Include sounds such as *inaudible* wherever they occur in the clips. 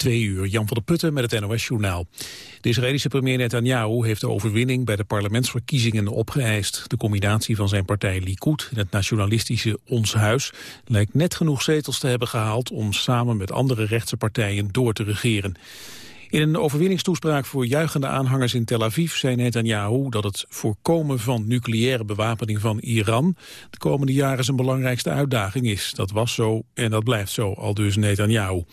Twee uur, Jan van der Putten met het NOS-journaal. De Israëlische premier Netanyahu heeft de overwinning bij de parlementsverkiezingen opgeëist. De combinatie van zijn partij Likud en het nationalistische Ons Huis lijkt net genoeg zetels te hebben gehaald om samen met andere rechtse partijen door te regeren. In een overwinningstoespraak voor juichende aanhangers in Tel Aviv zei Netanyahu dat het voorkomen van nucleaire bewapening van Iran de komende jaren zijn belangrijkste uitdaging is. Dat was zo en dat blijft zo, al dus Netanyahu.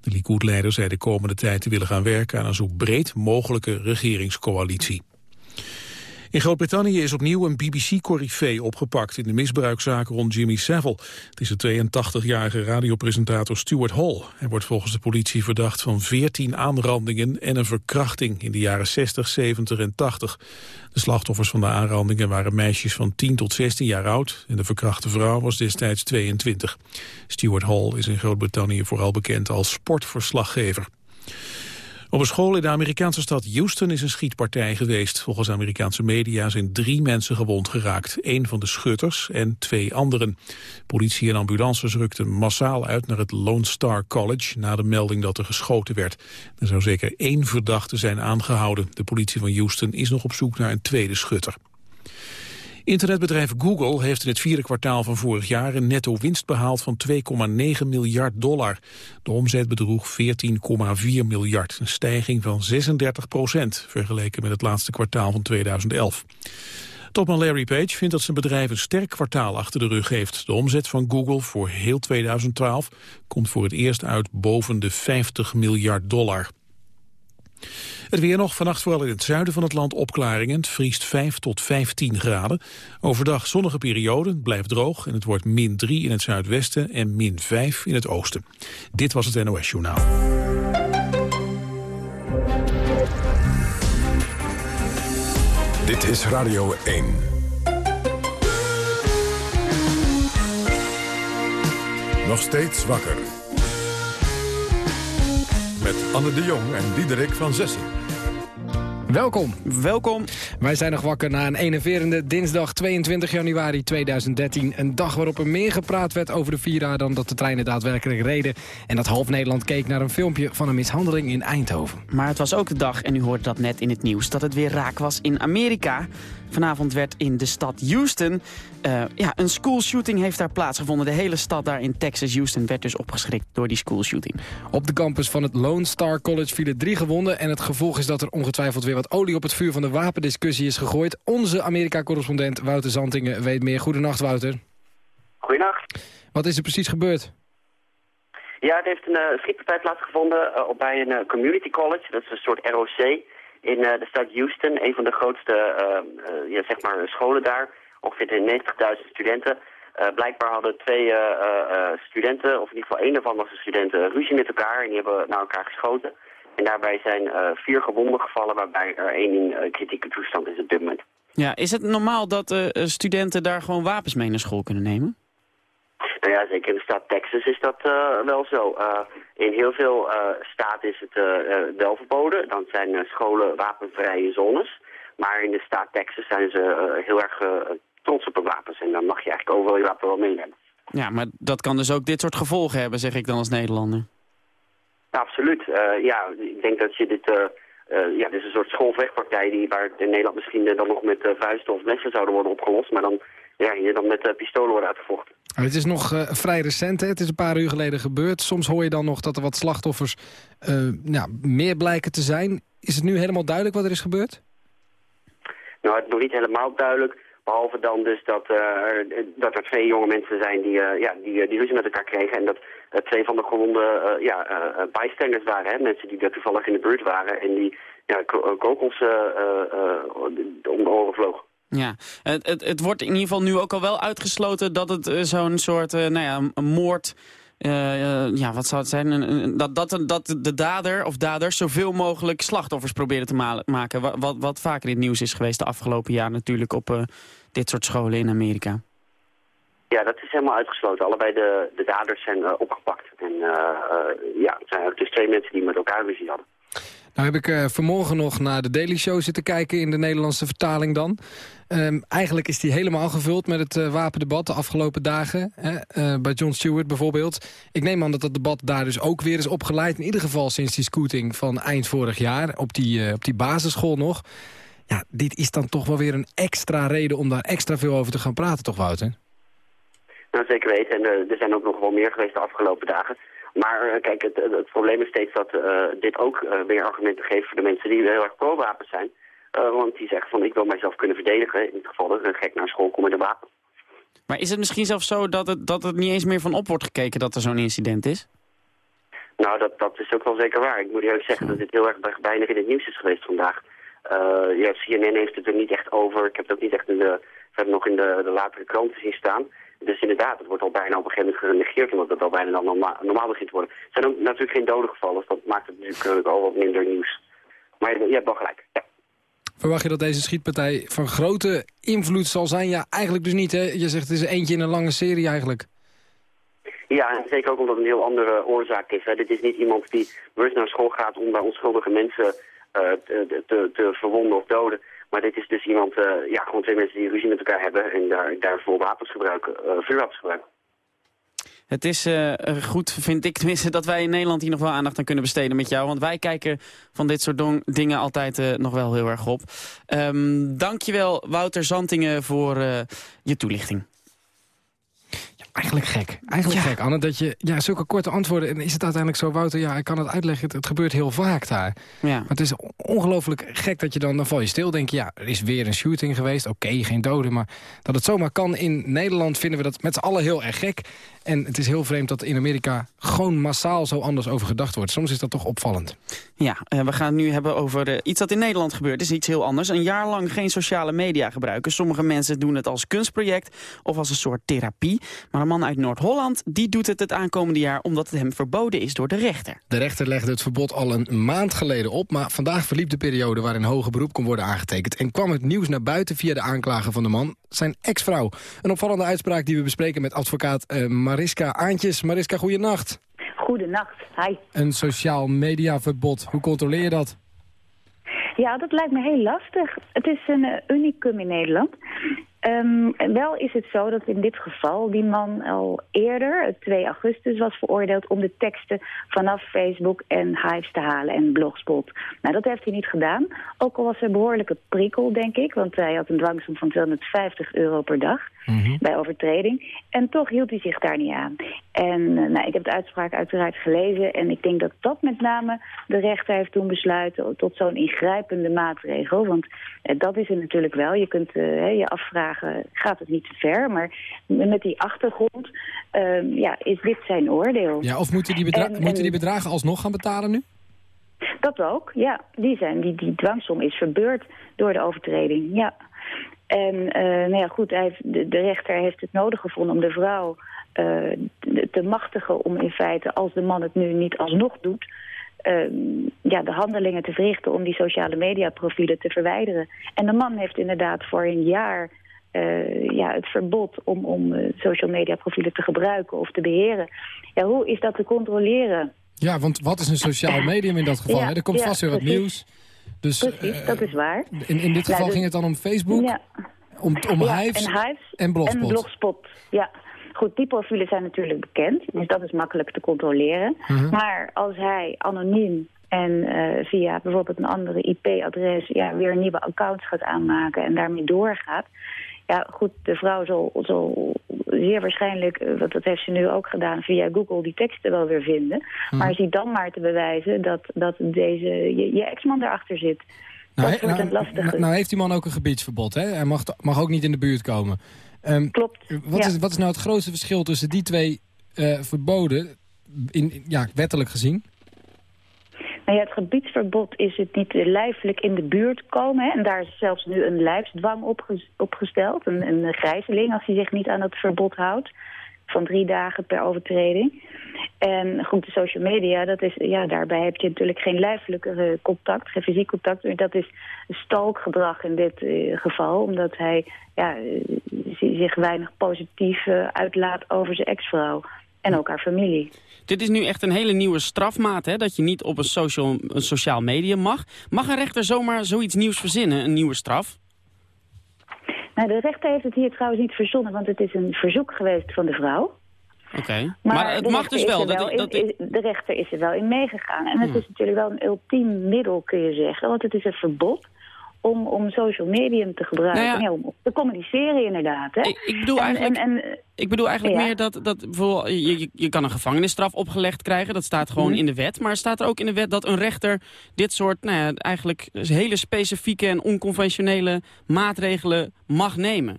De Likud-leider zei de komende tijd te willen gaan werken aan een zo breed mogelijke regeringscoalitie. In Groot-Brittannië is opnieuw een BBC-corrivee opgepakt in de misbruikzaak rond Jimmy Savile. Het is de 82-jarige radiopresentator Stuart Hall. Hij wordt volgens de politie verdacht van 14 aanrandingen en een verkrachting in de jaren 60, 70 en 80. De slachtoffers van de aanrandingen waren meisjes van 10 tot 16 jaar oud en de verkrachte vrouw was destijds 22. Stuart Hall is in Groot-Brittannië vooral bekend als sportverslaggever. Op een school in de Amerikaanse stad Houston is een schietpartij geweest. Volgens Amerikaanse media zijn drie mensen gewond geraakt. Een van de schutters en twee anderen. Politie en ambulances rukten massaal uit naar het Lone Star College... na de melding dat er geschoten werd. Er zou zeker één verdachte zijn aangehouden. De politie van Houston is nog op zoek naar een tweede schutter. Internetbedrijf Google heeft in het vierde kwartaal van vorig jaar een netto winst behaald van 2,9 miljard dollar. De omzet bedroeg 14,4 miljard, een stijging van 36 procent vergeleken met het laatste kwartaal van 2011. Topman Larry Page vindt dat zijn bedrijf een sterk kwartaal achter de rug heeft. De omzet van Google voor heel 2012 komt voor het eerst uit boven de 50 miljard dollar. Het weer nog, vannacht vooral in het zuiden van het land opklaringen. Het vriest 5 tot 15 graden. Overdag zonnige perioden, blijft droog en het wordt min 3 in het zuidwesten en min 5 in het oosten. Dit was het NOS Journaal. Dit is Radio 1. Nog steeds wakker. Met Anne de Jong en Diederik van Zessen. Welkom. Welkom. Wij zijn nog wakker na een enerverende dinsdag 22 januari 2013. Een dag waarop er meer gepraat werd over de Vira dan dat de treinen daadwerkelijk reden. En dat half Nederland keek naar een filmpje van een mishandeling in Eindhoven. Maar het was ook de dag, en u hoorde dat net in het nieuws, dat het weer raak was in Amerika. Vanavond werd in de stad Houston... Uh, ja, een schoolshooting heeft daar plaatsgevonden. De hele stad daar in Texas, Houston, werd dus opgeschrikt door die schoolshooting. Op de campus van het Lone Star College vielen drie gewonden... en het gevolg is dat er ongetwijfeld weer wat olie op het vuur van de wapendiscussie is gegooid. Onze Amerika-correspondent Wouter Zantingen weet meer. Goedenacht, Wouter. Goedenacht. Wat is er precies gebeurd? Ja, er heeft een uh, schietpartij plaatsgevonden uh, bij een community college. Dat is een soort ROC in uh, de stad Houston, een van de grootste ja, zeg maar scholen daar. Ongeveer 90.000 studenten. blijkbaar hadden twee studenten, of in ieder geval één daarvan was een student, ruzie met elkaar. En die hebben naar elkaar geschoten. En daarbij zijn vier gewonden gevallen, waarbij er één in kritieke toestand is op dit moment. Ja, is het normaal dat studenten daar gewoon wapens mee naar school kunnen nemen? Nou ja, zeker in de staat Texas is dat wel zo. In heel veel staten is het wel verboden. Dan zijn scholen wapenvrije zones. Maar in de staat Texas zijn ze heel erg trots op hun wapens. En dan mag je eigenlijk overal je wapen wel meenemen. Ja, maar dat kan dus ook dit soort gevolgen hebben, zeg ik dan als Nederlander. Ja, absoluut. ja, ik denk dat je dit... ja, dit is een soort schoolvechtpartij die, waar in Nederland misschien dan nog met vuisten of messen zouden worden opgelost. Maar dan ja, hier dan met pistolen wordt uitgevochten. Het is nog vrij recent, hè? het is een paar uur geleden gebeurd. Soms hoor je dan nog dat er wat slachtoffers ja, meer blijken te zijn. Is het nu helemaal duidelijk wat er is gebeurd? Nou, het is nog niet helemaal duidelijk. Behalve dan dus dat, uh, dat er twee jonge mensen zijn die, ja, die, die ruzie met elkaar kregen. En dat twee van de gewonden ja, bijstanders waren. Hè? Mensen die daar toevallig in de buurt waren. En die ja, kogels om de oren vlogen. Ja, het, het, het, wordt in ieder geval nu ook al wel uitgesloten dat het zo'n soort, nou ja, een moord... Uh, ja, wat zou het zijn? Dat, dat, dat de dader of daders zoveel mogelijk slachtoffers proberen te maken. Wat, wat, wat, vaker in het nieuws is geweest de afgelopen jaar natuurlijk op dit soort scholen in Amerika. Ja, dat is helemaal uitgesloten. Allebei de, de daders zijn opgepakt. En ja, het zijn dus twee mensen die met elkaar ruzie hadden. Nou heb ik uh, vanmorgen nog naar de Daily Show zitten kijken in de Nederlandse vertaling dan. Um, eigenlijk is die helemaal gevuld met het uh, wapendebat de afgelopen dagen. Hè? Uh, bij John Stewart bijvoorbeeld. Ik neem aan dat dat debat daar dus ook weer is opgeleid. In ieder geval sinds die scooting van eind vorig jaar op die, op die basisschool nog. Ja, dit is dan toch wel weer een extra reden om daar extra veel over te gaan praten, toch Wouter? Nou, zeker weten. En er zijn ook nog wel meer geweest de afgelopen dagen. Maar uh, kijk, het, het, probleem is steeds dat uh, dit ook uh, weer argumenten geeft voor de mensen die heel erg pro-wapen zijn. want die zeggen van ik wil mijzelf kunnen verdedigen in het geval dat een gek naar school kom met een wapen. Maar is het misschien zelfs zo dat het, dat het niet eens meer van op wordt gekeken dat er zo'n incident is? Nou, dat, dat is ook wel zeker waar. Ik moet eerlijk zeggen dat dit heel erg bijna in het nieuws is geweest vandaag. Ja, CNN heeft het er niet echt over. Ik heb het ook niet echt in de, verder nog in de, de latere kranten zien staan. Dus inderdaad, het wordt al bijna op een gegeven moment genegeerd... omdat het al bijna dan normaal, normaal begint te worden. Er zijn ook natuurlijk geen doden gevallen, dus dat maakt het natuurlijk al wat minder nieuws. Maar je, je hebt wel gelijk, ja. Verwacht je dat deze schietpartij van grote invloed zal zijn? Ja, eigenlijk dus niet, hè? Je zegt het is eentje in een lange serie eigenlijk. Ja, en zeker ook omdat het een heel andere oorzaak is. Hè. Dit is niet iemand die bewust naar school gaat om bij onschuldige mensen te, te, te verwonden of doden. Maar dit is dus iemand, uh, ja, gewoon twee mensen die ruzie met elkaar hebben en daar, daarvoor wapens gebruiken, uh, vuurwapens gebruiken. Het is goed, vind ik tenminste, dat wij in Nederland hier nog wel aandacht aan kunnen besteden met jou. Want wij kijken van dit soort dingen altijd nog wel heel erg op. Um, dankjewel Wouter Zantingen voor je toelichting. Eigenlijk gek. Eigenlijk gek, Anne. Dat je ja, zulke korte antwoorden... En is het uiteindelijk zo, Wouter, ja, ik kan het uitleggen. Het, het gebeurt heel vaak daar. Ja. Maar het is ongelooflijk gek dat je dan... Dan val je stil, denk je, ja, er is weer een shooting geweest. Oké, geen doden, maar dat het zomaar kan in Nederland... vinden we dat met z'n allen heel erg gek. En het is heel vreemd dat in Amerika gewoon massaal zo anders over gedacht wordt. Soms is dat toch opvallend. Ja, uh, we gaan het nu hebben over uh, iets dat in Nederland gebeurt. is iets heel anders. Een jaar lang geen sociale media gebruiken. Sommige mensen doen het als kunstproject of als een soort therapie. Maar een man uit Noord-Holland die doet het het aankomende jaar... omdat het hem verboden is door de rechter. De rechter legde het verbod al een maand geleden op... maar vandaag verliep de periode waarin hoger beroep kon worden aangetekend... en kwam het nieuws naar buiten via de aanklager van de man, zijn ex-vrouw. Een opvallende uitspraak die we bespreken met advocaat uh, Mariska Aantjes. Mariska, goedenacht. Goedenacht, hi. Een sociaal mediaverbod, hoe controleer je dat? Ja, dat lijkt me heel lastig. Het is een uh, unicum in Nederland. Um, wel is het zo dat in dit geval die man al eerder, 2 augustus, was veroordeeld om de teksten vanaf Facebook en Hives te halen en Blogspot. Nou, dat heeft hij niet gedaan. Ook al was er behoorlijke prikkel, denk ik, want hij had een dwangsom van 250 euro per dag mm bij overtreding. En toch hield hij zich daar niet aan. En uh, nou, ik heb de uitspraak uiteraard gelezen en ik denk dat dat met name de rechter heeft toen besluiten tot zo'n ingrijpende maatregel. Want uh, dat is er natuurlijk wel. Je kunt uh, je afvragen gaat het niet te ver. Maar met die achtergrond ehm, ja, is dit zijn oordeel. Ja, of moeten die, bedra moeten die bedragen alsnog gaan betalen nu? Dat ook, ja. Die, zijn, die, die dwangsom is verbeurd door de overtreding, ja. En uh, nou ja, goed, hij heeft, de, de, rechter heeft het nodig gevonden om de vrouw uh, te machtigen... om in feite, als de man het nu niet alsnog doet... Uh, ja, de handelingen te verrichten om die sociale mediaprofielen te verwijderen. En de man heeft inderdaad voor een jaar uh, ja, het verbod om, om uh, social media profielen te gebruiken of te beheren. Ja, hoe is dat te controleren? Ja, want wat is een sociaal medium in dat geval? Ja, er komt ja, vast weer wat nieuws. Dus, precies, uh, dat is waar. In, in dit geval dus, ging het dan om Facebook, ja. om, om Hives en, Hives en Blogspot. En Blogspot, ja. Goed, die profielen zijn natuurlijk bekend, dus dat is makkelijk te controleren. -huh. Maar als hij anoniem en uh, via bijvoorbeeld een andere IP-adres ja, weer nieuwe accounts gaat aanmaken en daarmee doorgaat... Ja, goed, de vrouw zal, zal zeer waarschijnlijk, eh, want dat heeft ze nu ook gedaan, via Google die teksten wel weer vinden. Hmm. Maar zie dan maar te bewijzen dat, dat deze, je, je ex-man erachter zit. Nou, dat wordt nou, lastige. Nou heeft die man ook een gebiedsverbod, hè? Hij mag, mag ook niet in de buurt komen. Um, Klopt, wat, ja. is, wat is nou het grootste verschil tussen die twee uh, verboden, in, ja, wettelijk gezien? Nou ja, het gebiedsverbod is het niet lijfelijk in de buurt komen. Hè? En daar is zelfs nu een lijfsdwang opgesteld. Een, een gijzeling als hij zich niet aan het verbod houdt. Van drie dagen per overtreding. En goed, de social media, dat is, ja, daarbij heb je natuurlijk geen lijfelijke contact, geen fysiek contact. Dat is stalkgedrag in dit uh, geval, omdat hij ja, zich weinig positief uitlaat over zijn ex-vrouw. En ook haar familie. Dit is nu echt een hele nieuwe strafmaat, hè? dat je niet op een, social, een sociaal medium mag. Mag een rechter zomaar zoiets nieuws verzinnen, een nieuwe straf? Nou, de rechter heeft het hier trouwens niet verzonnen, want het is een verzoek geweest van de vrouw. Oké, maar, het mag dus wel. Dat, dat de rechter is er wel in meegegaan. En het hmm. is natuurlijk wel een ultiem middel, kun je zeggen. Want het is een verbod om, om social medium te gebruiken. Nou om te communiceren inderdaad. Hè? Ik, ik bedoel eigenlijk, en, ik bedoel eigenlijk meer dat, dat bijvoorbeeld, je, je kan een gevangenisstraf opgelegd krijgen. Dat staat gewoon mhm. in de wet. Maar staat er ook in de wet dat een rechter dit soort nou ja, eigenlijk hele specifieke en onconventionele maatregelen mag nemen?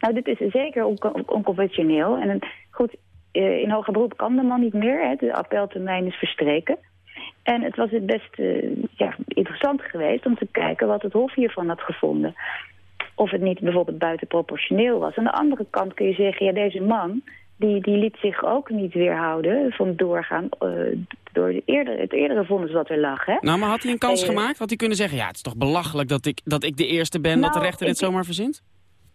Nou, dit is zeker onconventioneel. En goed, eh, in hoger beroep kan de man niet meer. Hè. De appeltermijn is verstreken. En het was het best uh, ja, interessant geweest om te kijken wat het Hof hiervan had gevonden. Of het niet bijvoorbeeld buitenproportioneel was. Aan de andere kant kun je zeggen, ja, deze man... Die, die liet zich ook niet weerhouden van doorgaan uh, door de eerder, het eerdere vonnis wat er lag. Hè? Nou, maar had hij een kans gemaakt? Had hij kunnen zeggen, ja, het is toch belachelijk dat ik, dat ik de eerste ben... dat de nou, rechter dit zomaar verzint?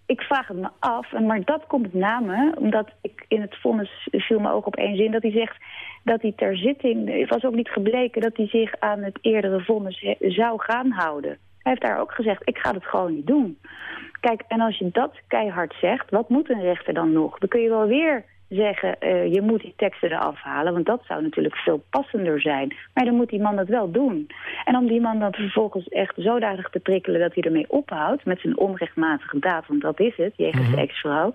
ik vraag het me af, maar dat komt met name omdat ik in het vonnis viel me ook op één zin dat hij zegt dat hij ter zitting, het was ook niet gebleken dat hij zich aan het eerdere vonnis zou gaan houden. Hij heeft daar ook gezegd, ik ga het gewoon niet doen. Kijk, en als je dat keihard zegt, wat moet een rechter dan nog? Dan kun je wel weer zeggen, uh, je moet die teksten eraf halen. Want dat zou natuurlijk veel passender zijn. Maar dan moet die man dat wel doen. En om die man dan vervolgens echt zodanig te prikkelen dat hij ermee ophoudt... met zijn onrechtmatige daad, want dat is het, jegens mm ex-vrouw...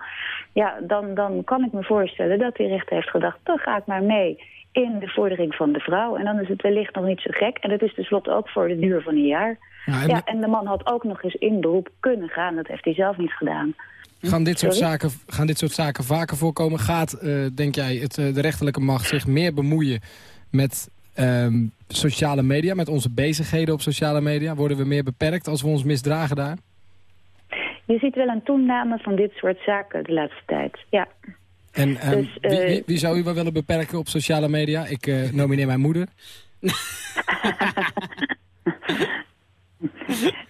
ja, dan, dan kan ik me voorstellen dat die rechter heeft gedacht... dan ga ik maar mee in de vordering van de vrouw. En dan is het wellicht nog niet zo gek. En dat is tenslotte ook voor de duur van een jaar. Ja, en, ja, en de man had ook nog eens in beroep kunnen gaan. Dat heeft hij zelf niet gedaan. Gaan dit, soort zaken, gaan dit soort zaken vaker voorkomen? Gaat, uh, denk jij, het, uh, de rechterlijke macht zich meer bemoeien met um, sociale media, met onze bezigheden op sociale media? Worden we meer beperkt als we ons misdragen daar? Je ziet wel een toename van dit soort zaken de laatste tijd, ja. En um, dus, uh, wie, wie, wie, zou u wel willen beperken op sociale media? Ik nomineer mijn moeder. *laughs*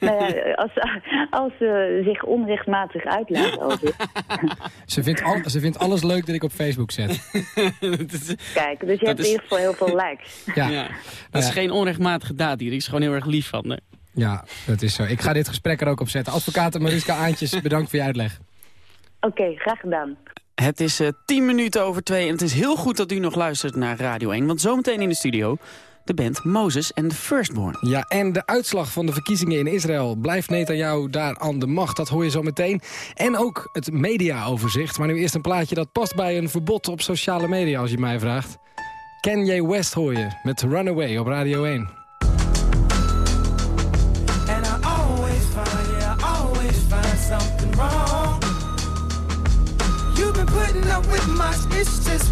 nou ja, als, als ze zich onrechtmatig uitlaat over. *laughs* ze, vindt al, ze vindt alles leuk dat ik op Facebook zet. *laughs* Kijk, dus je hebt in ieder geval heel veel likes. Ja. ja. Dat is geen onrechtmatige daad hier. Die is gewoon heel erg lief van. Hè? Ja, dat is zo. Ik ga dit gesprek er ook op zetten. Advocaat Mariska Aantjes, bedankt voor je uitleg. Oké, graag gedaan. Het is uh, tien minuten over twee en het is heel goed dat u nog luistert naar Radio 1. Want zometeen in de studio de band Moses and the Firstborn. Ja, en de uitslag van de verkiezingen in Israël. Blijft Netanyahu daar aan de macht? Dat hoor je zo meteen. En ook het mediaoverzicht. Maar nu eerst een plaatje dat past bij een verbod op sociale media, als je mij vraagt. Kanye West hoor je met Runaway op Radio 1.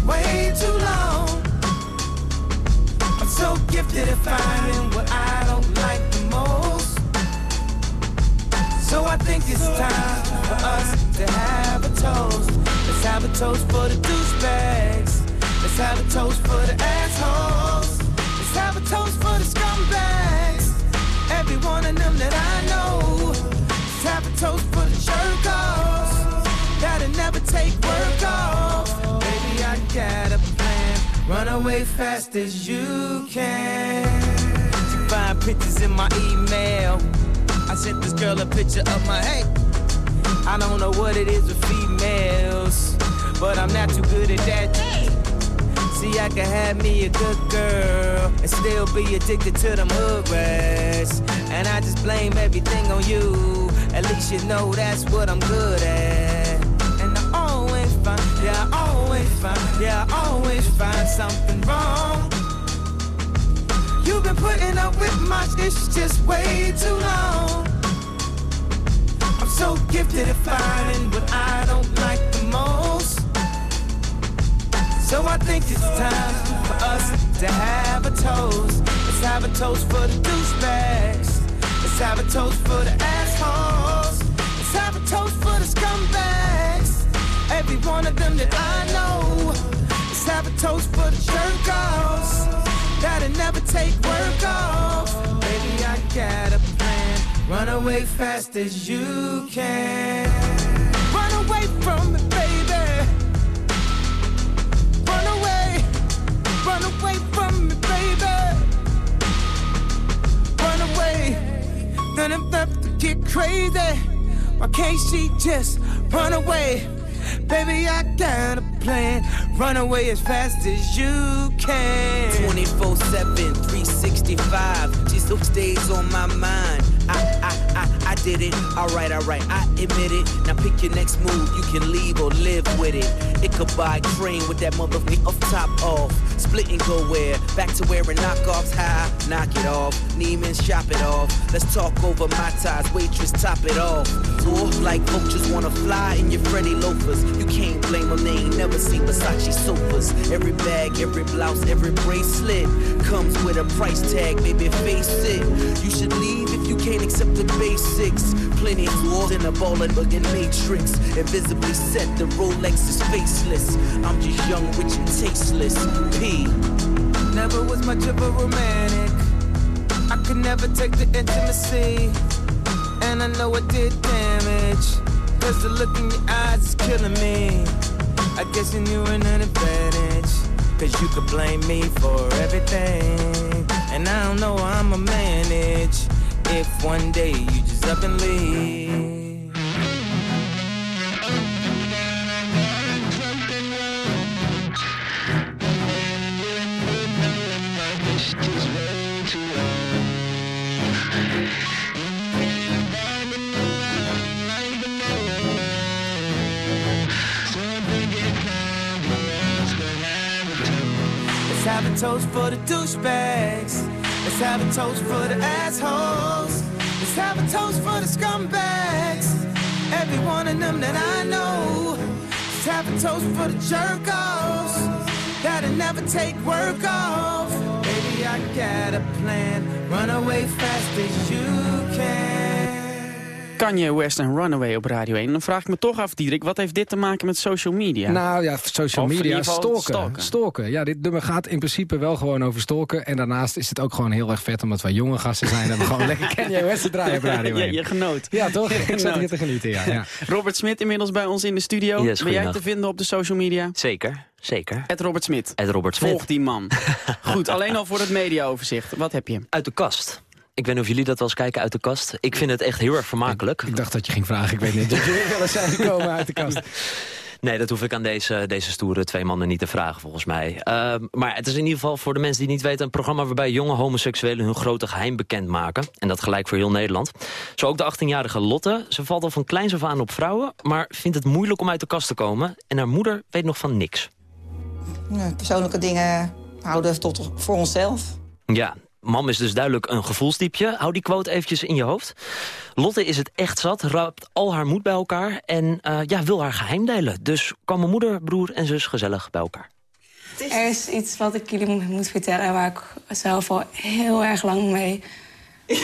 Way too long. I'm so gifted at finding what I don't like the most. So I think it's time for us to have a toast. Let's have a toast for the douchebags. Let's have a toast for the assholes. Let's have a toast for the scumbags. Every one of them that I know. Let's have a toast for Run away fast as you can. You find pictures in my email. I sent this girl a picture of my hey. I don't know what it is with females, but I'm not too good at that. See, I can have me a good girl and still be addicted to them hood rats. And I just blame everything on you. At least you know that's what I'm good at. Find, yeah, I always find something wrong. You've been putting up with my it's just way too long. I'm so gifted at finding what I don't like the most. So I think it's time for us to have a toast. Let's have a toast for the douchebags. Let's have a toast for the assholes. Let's have a toast for the scumbags. Every one of them that I know let's have a toast for the jerk offs that'll never take work off. Baby, I got a plan. Run away fast as you can. Run away from me, baby. Run away, run away from me, baby. Run away. None of them about to get crazy. Why can't she just run away? Baby, I got a plan. Run away as fast as you can. 24 7, 365. Those days on my mind. I, I, I, I did it. Alright, alright, I admit it. Now pick your next move. You can leave or live with it. It could buy train with that motherfucker off top off. Split and go where? Back to wearing knockoffs high. Knock it off. Neiman's shop it off. Let's talk over my ties. Waitress, top it off. Or like vultures wanna fly in your Freddy loafers. You can't blame them, they ain't never seen Versace sofas. Every bag, every blouse, every bracelet comes with a price tag, baby, face You should leave if you can't accept the basics. Plenty of more in a ball and buggin' matrix. Invisibly set, the Rolex is faceless. I'm just young, rich, and tasteless. P. Never was much of a romantic. I could never take the intimacy. And I know it did damage. Cause the look in your eyes is killing me. I guess you knew an advantage. Cause you could blame me for everything. And I don't know how I'ma manage. If one day you just up and leave. Let's have a toast for the douchebags. Let's have a toast for the assholes. Let's have a toast for the scumbags. Every one of them that I know. Let's have a toast for the jerk-offs. That'll never take work off. Baby, I got a plan. Run away fast as you can. Kanye West en Runaway op Radio 1. Dan vraag ik me toch af, Diederik, wat heeft dit te maken met social media? Nou ja, social Of media, stalken. stalken. stalken. Ja, dit nummer gaat in principe wel gewoon over stalken. En daarnaast is het ook gewoon heel erg vet, omdat wij jonge gasten zijn... en we gewoon *laughs* lekker Kanye West te draaien op Radio 1. *laughs* je, je genoot. Ja, toch? *laughs* Ik zat hier te genieten, ja. ja. Robert Smit inmiddels bij ons in de studio. Yes, ben jij te vinden op de social media? Zeker, zeker. Ed Robert Smit. Ed Robert Smit. Volg die man. Goed, alleen al voor het mediaoverzicht. Wat heb je? Uit de kast. Ik weet niet of jullie dat wel eens kijken uit de kast. Ik vind het echt heel erg vermakelijk. Ik dacht dat je ging vragen, ik weet niet. *laughs* Dat jullie wel eens zijn gekomen uit de kast. Nee, dat hoef ik aan deze, deze stoere twee mannen niet te vragen, volgens mij. Ehm, maar het is in ieder geval, voor de mensen die niet weten... een programma waarbij jonge homoseksuelen hun grote geheim bekendmaken. En dat gelijk voor heel Nederland. Zo ook de 18-jarige Lotte. Ze valt al van kleins af aan op vrouwen... maar vindt het moeilijk om uit de kast te komen. En haar moeder weet nog van niks. Ja, persoonlijke dingen houden tot voor onszelf. Ja, mam is dus duidelijk een gevoelstypje. Hou die quote eventjes in je hoofd. Lotte is het echt zat, raapt al haar moed bij elkaar... en eh, ja, wil haar geheim delen. Dus komen moeder, broer en zus gezellig bij elkaar. Er is iets wat ik jullie moet, vertellen waar ik zelf al heel erg lang mee... *laughs*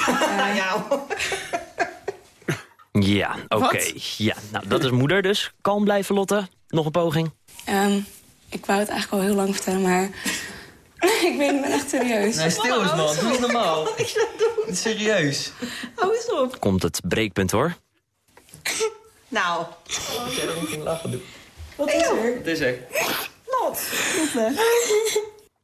Ja, oké. Wat? Ja, nou, dat is moeder dus. Kalm blijven, Lotte. Nog een poging. ehm, ik wou het eigenlijk al heel lang vertellen, maar... *laughs* ik ben, ben echt serieus. Nee, stil eens man. Doe eens normaal. Serieus. Oh, is op. Komt het breekpunt, hoor. Nou, Als jij erom ging lachen, doe. wat is er? Het is er. Lot. Lotte.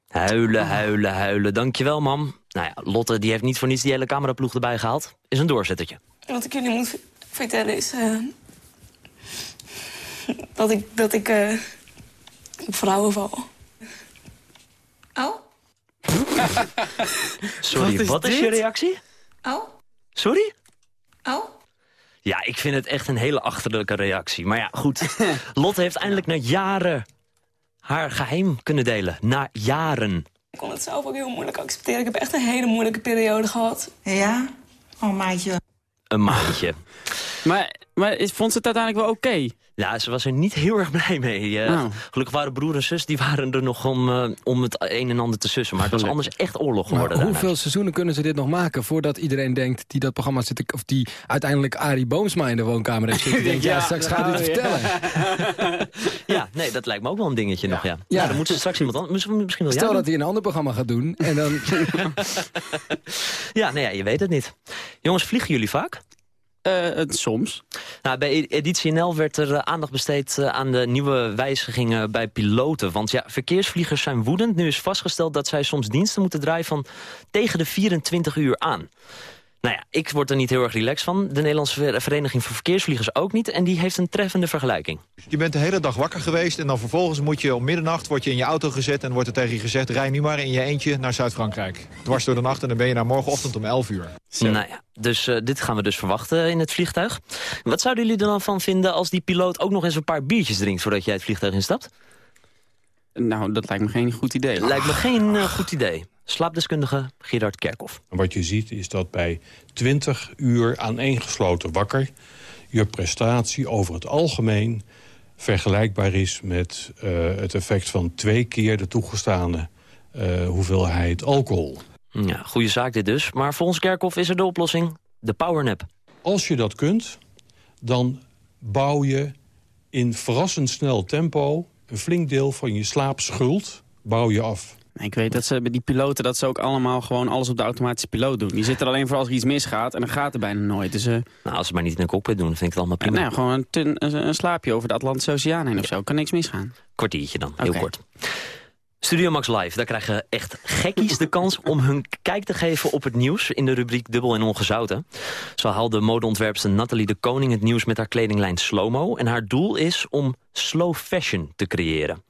Huilen, huilen, huilen. Dankjewel, mam. Nou ja, Lotte die heeft niet voor niets die hele cameraploeg erbij gehaald. Is een doorzettertje. Wat ik jullie moet vertellen is... eh, dat ik, dat ik eh, op vrouwen val. *laughs* Sorry, Wat wat is je reactie? oh, Sorry? oh. Ja, ik vind het echt een hele achterlijke reactie. Maar ja, goed. *laughs* Lotte heeft eindelijk na jaren haar geheim kunnen delen. Na jaren. Ik kon het zelf ook heel moeilijk accepteren. Ik heb echt een hele moeilijke periode gehad. Ja? Oh, meidje. Een maandje. Maar, maar is, vond ze het uiteindelijk wel oké? Ja, ze was er niet heel erg blij mee. Eh, Nou. Gelukkig waren broer en zus die waren er nog om, eh, om het een en ander te sussen. Maar het was anders echt oorlog geworden. hoeveel seizoenen kunnen ze dit nog maken... voordat iedereen denkt die dat programma zit... of die uiteindelijk Arie Boomsma in de woonkamer heeft zitten... denkt, ja, Ja, straks gaat hij het vertellen. *laughs* Ja, nee, dat lijkt me ook wel een dingetje nog, ja. Ja. ja. dan moeten ze straks iemand anders... Misschien, misschien wel Stel dat hij een ander programma gaat doen... en dan *laughs* Ja, nee, ja, je weet het niet. Jongens, vliegen jullie vaak? Eh, soms. Nou, bij Editie NL werd er eh, aandacht besteed eh, aan de nieuwe wijzigingen bij piloten. Want ja, verkeersvliegers zijn woedend. Nu is vastgesteld dat zij soms diensten moeten draaien van tegen de 24 uur aan. Nou ja, ik word er niet heel erg relaxed van. De Nederlandse Vereniging voor Verkeersvliegers ook niet. En die heeft een treffende vergelijking. Je bent de hele dag wakker geweest en dan vervolgens moet je om middernacht word je in je auto gezet... en wordt er tegen je gezegd, rij nu maar in je eentje naar Zuid-Frankrijk. Dwars door de nacht en dan ben je naar morgenochtend om 11 uur. Nou ja, dus uh, dit gaan we dus verwachten in het vliegtuig. Wat zouden jullie er dan van vinden als die piloot ook nog eens een paar biertjes drinkt... voordat jij het vliegtuig instapt? Nou, dat lijkt me geen goed idee. Lijkt me geen uh, goed idee. Slaapdeskundige Gerard Kerkhoff. Wat je ziet is dat bij 20 uur aaneengesloten wakker... je prestatie over het algemeen vergelijkbaar is met uh, het effect van twee keer de toegestane uh, hoeveelheid alcohol. Ja, goede zaak dit dus. Maar volgens Kerkhoff is er de oplossing, de powernap. Als je dat kunt, dan bouw je in verrassend snel tempo... een flink deel van je slaapschuld bouw je af. Ik weet dat ze bij die piloten dat ze ook allemaal gewoon alles op de automatische piloot doen. Die zitten er alleen voor als er iets misgaat en dan gaat er bijna nooit. Dus, uh... Nou, als ze maar niet in een cockpit doen, vind ik het allemaal prima. nou, gewoon een, een, een, slaapje over de Atlantische Oceaan heen of zo. Kan niks misgaan. Kwartiertje dan, heel okay. kort. Studio Max Live, daar krijgen echt gekkies de kans om hun kijk te geven op het nieuws in de rubriek Dubbel en Ongezouten. Zo haalde modeontwerpster Nathalie de Koning het nieuws met haar kledinglijn Slowmo en haar doel is om slow fashion te creëren.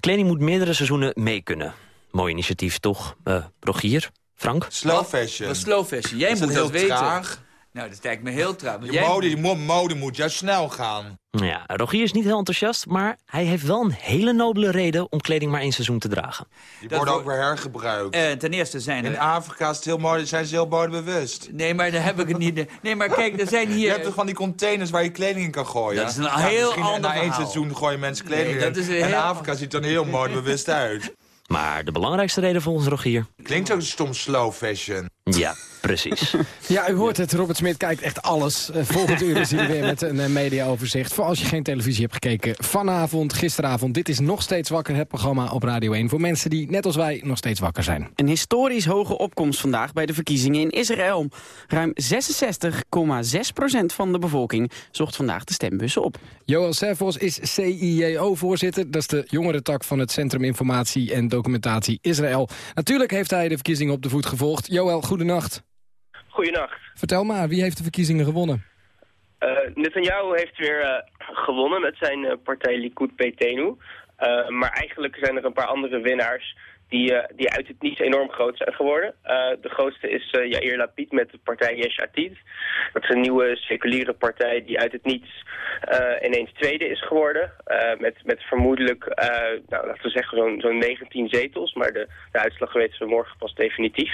Kleding moet meerdere seizoenen mee kunnen. Mooi initiatief toch, uh, Rogier, Frank? Slow fashion. Wat slow fashion, jij moet dat weten. Traag. Nou, dat lijkt me heel traag. Je mode, die mode moet juist snel gaan. Ja, Rogier is niet heel enthousiast, maar hij heeft wel een hele nobele reden om kleding maar één seizoen te dragen. Die dat worden ook weer hergebruikt. Uh, ten eerste zijn er... In Afrika is het heel mode, zijn ze heel modebewust. Nee, maar daar heb ik het niet... Nee, maar kijk, er zijn hier... Je hebt toch van die containers waar je kleding in kan gooien? Dat is een ja, heel ander Na één seizoen gooien mensen kleding nee, dat is in. En Afrika ziet er heel modebewust uit. Maar de belangrijkste reden volgens Rogier... Klinkt ook stom slow fashion. Ja, precies. *laughs* ja, u hoort het. Robert Smit kijkt echt alles. Uh, volgend uur is hij weer met een uh, mediaoverzicht. Voor als je geen televisie hebt gekeken vanavond, gisteravond. Dit is Nog Steeds Wakker, het programma op Radio 1. Voor mensen die, net als wij, nog steeds wakker zijn. Een historisch hoge opkomst vandaag bij de verkiezingen in Israël. Ruim 66,6% van de bevolking zocht vandaag de stembussen op. Joël Servos is CIJO-voorzitter. Dat is de jongerentak van het Centrum Informatie en Documentatie Israël. Natuurlijk heeft hij de verkiezingen op de voet gevolgd. Joël, goedenacht. Goedenacht. Vertel maar, wie heeft de verkiezingen gewonnen? Uh, Netanyahu heeft weer uh, gewonnen met zijn uh, partij Likud Betenu. maar eigenlijk zijn er een paar andere winnaars die, die uit het niets enorm groot zijn geworden. de grootste is Yair Lapid met de partij Yesh Atid. Dat is een nieuwe seculiere partij die uit het niets ineens tweede is geworden. met, met vermoedelijk, nou, laten we zeggen, zo'n zo'n 19 zetels. Maar de, de uitslag weten we morgen pas definitief.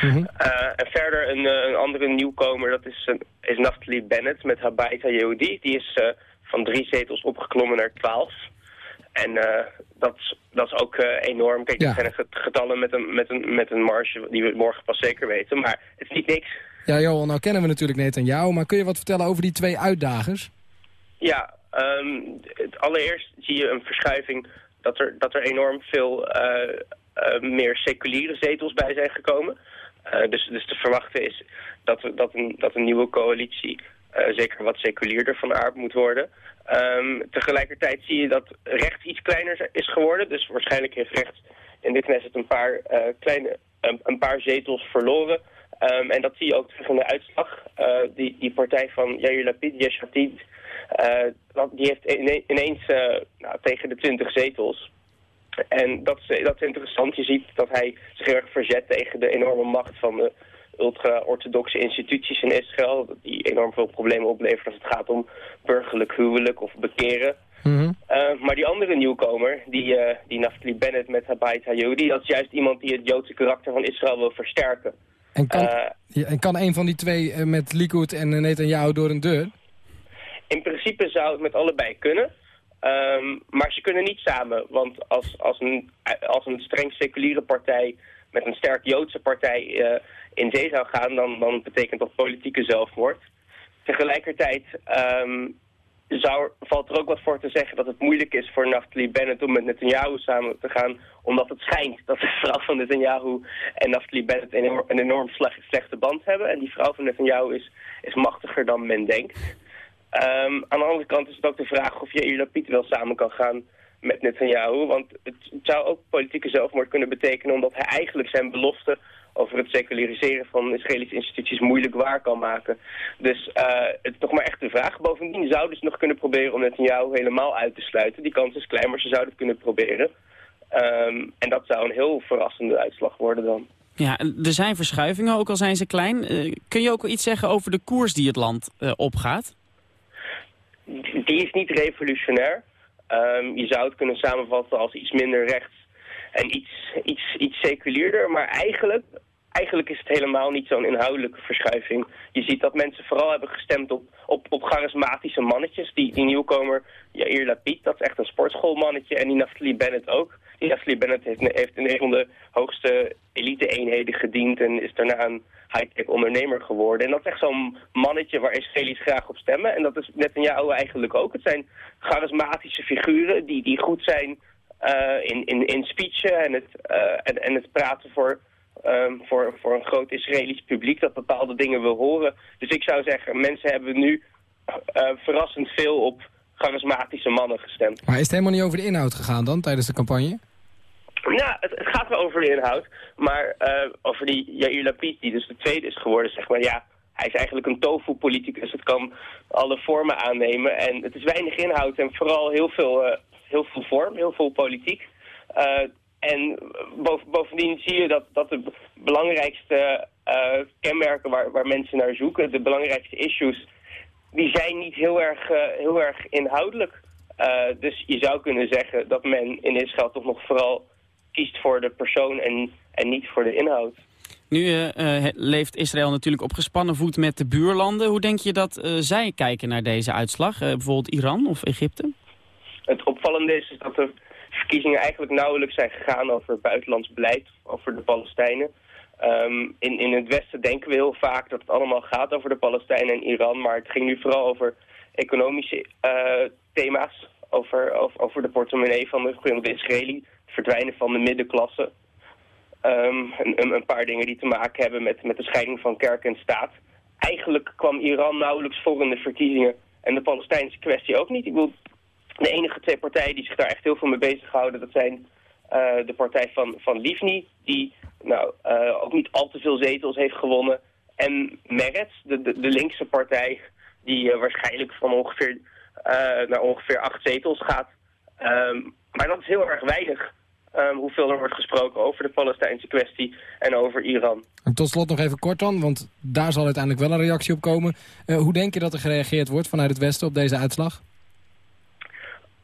Mm -hmm. uh, en verder een, een, andere nieuwkomer, dat is, is Naftali Bennett met Habaita Yehudi. Die is uh, van drie zetels opgeklommen naar twaalf. En uh, dat, dat is ook enorm. Kijk, ja. dat zijn getallen met een, met, een, met een marge die we morgen pas zeker weten. Maar het is niet niks. Ja, Johan, nou kennen we natuurlijk net aan jou. Maar kun je wat vertellen over die twee uitdagers? Ja, um, het allereerst zie je een verschuiving dat er, dat er enorm veel meer seculiere zetels bij zijn gekomen. Dus, dus te verwachten is dat, we, dat, een, dat een nieuwe coalitie zeker wat seculierder van aard moet worden. Um, tegelijkertijd zie je dat rechts iets kleiner is geworden. Dus waarschijnlijk heeft rechts in de Knesset een paar, uh, kleine, een paar zetels verloren. Um, en dat zie je ook terug in de uitslag. die, die partij van Yair Lapid, Yesh die heeft ineens nou, tegen de 20 zetels. En dat is, dat is interessant. Je ziet dat hij zich erg verzet tegen de enorme macht van de ultra-orthodoxe instituties in Israël. Die enorm veel problemen opleveren als het gaat om burgerlijk huwelijk of bekeren. Mm -hmm. uh, maar die andere nieuwkomer, die, uh, die Naftali Bennett met Habayit Hayodi, dat is juist iemand die het Joodse karakter van Israël wil versterken. En kan, uh, ja, en kan een van die twee met Likud en Netanyahu door een deur? In principe zou het met allebei kunnen. Um, maar ze kunnen niet samen, want als, als, een, als een streng seculiere partij met een sterk Joodse partij uh, in zee zou gaan, dan, dan betekent dat politieke zelfmoord. Tegelijkertijd um, zou, valt er ook wat voor te zeggen dat het moeilijk is voor Naftali Bennett om met Netanyahu samen te gaan, omdat het schijnt dat de vrouw van Netanyahu en Naftali Bennett een enorm, slechte band hebben. En die vrouw van Netanyahu is, is machtiger dan men denkt. Um, aan de andere kant is het ook de vraag of je Lapid wel samen kan gaan met Netanyahu. Want het, zou ook politieke zelfmoord kunnen betekenen... omdat hij eigenlijk zijn belofte over het seculariseren van Israëlische instituties moeilijk waar kan maken. Dus uh, het is nog maar echt de vraag. Bovendien zouden ze nog kunnen proberen om Netanyahu helemaal uit te sluiten. Die kans is klein, maar ze zouden het kunnen proberen. Um, en dat zou een heel verrassende uitslag worden dan. Ja, er zijn verschuivingen, ook al zijn ze klein. Uh, kun je ook iets zeggen over de koers die het land uh, opgaat? Die is niet revolutionair. Um, je zou het kunnen samenvatten als iets minder rechts en iets, iets, iets seculierder. Maar eigenlijk, eigenlijk is het helemaal niet zo'n inhoudelijke verschuiving. Je ziet dat mensen vooral hebben gestemd op, op, op charismatische mannetjes. Die, die nieuwkomer Jair Lapid, dat is echt een sportschoolmannetje. En die Naftali Bennett ook. Die Naftali Bennett heeft, heeft in een van de hoogste elite-eenheden gediend... en is daarna een high-tech ondernemer geworden. En dat is echt zo'n mannetje waar Israëli's graag op stemmen. En dat is net in jouw eigenlijk ook. Het zijn charismatische figuren die, die goed zijn uh, in, in, in speechen en het, uh, en, het praten voor, um, voor, voor een groot Israëlisch publiek dat bepaalde dingen wil horen. Dus ik zou zeggen, mensen hebben nu uh, verrassend veel op charismatische mannen gestemd. Maar is het helemaal niet over de inhoud gegaan dan tijdens de campagne? Ja, het, gaat wel over de inhoud. Maar uh, over die Yair Lapid, die dus de tweede is geworden, zeg maar, ja, hij is eigenlijk een tofu-politicus. Het kan alle vormen aannemen en het is weinig inhoud en vooral heel veel, uh, heel veel vorm, heel veel politiek. Uh, en boven, bovendien zie je dat, dat de belangrijkste kenmerken waar, waar mensen naar zoeken, de belangrijkste issues, die zijn niet heel erg, heel erg inhoudelijk. Dus je zou kunnen zeggen dat men in Israël toch nog vooral kiest voor de persoon en, en niet voor de inhoud. Nu uh, leeft Israël natuurlijk op gespannen voet met de buurlanden. Hoe denk je dat uh, zij kijken naar deze uitslag? Uh, bijvoorbeeld Iran of Egypte? Het opvallende is, is dat de verkiezingen eigenlijk nauwelijks zijn gegaan over buitenlands beleid, over de Palestijnen. Um, in, in het Westen denken we heel vaak dat het allemaal gaat over de Palestijnen en Iran, maar het ging nu vooral over economische thema's, over, over, over de portemonnee van de gemiddelde Israëli, verdwijnen van de middenklasse. Um, een, een, paar dingen die te maken hebben met, met de scheiding van kerk en staat. Eigenlijk kwam Iran nauwelijks voor in de verkiezingen en de Palestijnse kwestie ook niet. Ik bedoel, de enige twee partijen die zich daar echt heel veel mee bezighouden, dat zijn uh, de partij van, van Livni, die nou, uh, ook niet al te veel zetels heeft gewonnen. En Meretz, de, de, de linkse partij, die uh, waarschijnlijk van ongeveer naar ongeveer acht zetels gaat. Um, maar dat is heel erg weinig. Um, hoeveel er wordt gesproken over de Palestijnse kwestie en over Iran. En tot slot nog even kort dan, want daar zal uiteindelijk wel een reactie op komen. Uh, hoe denk je dat er gereageerd wordt vanuit het Westen op deze uitslag?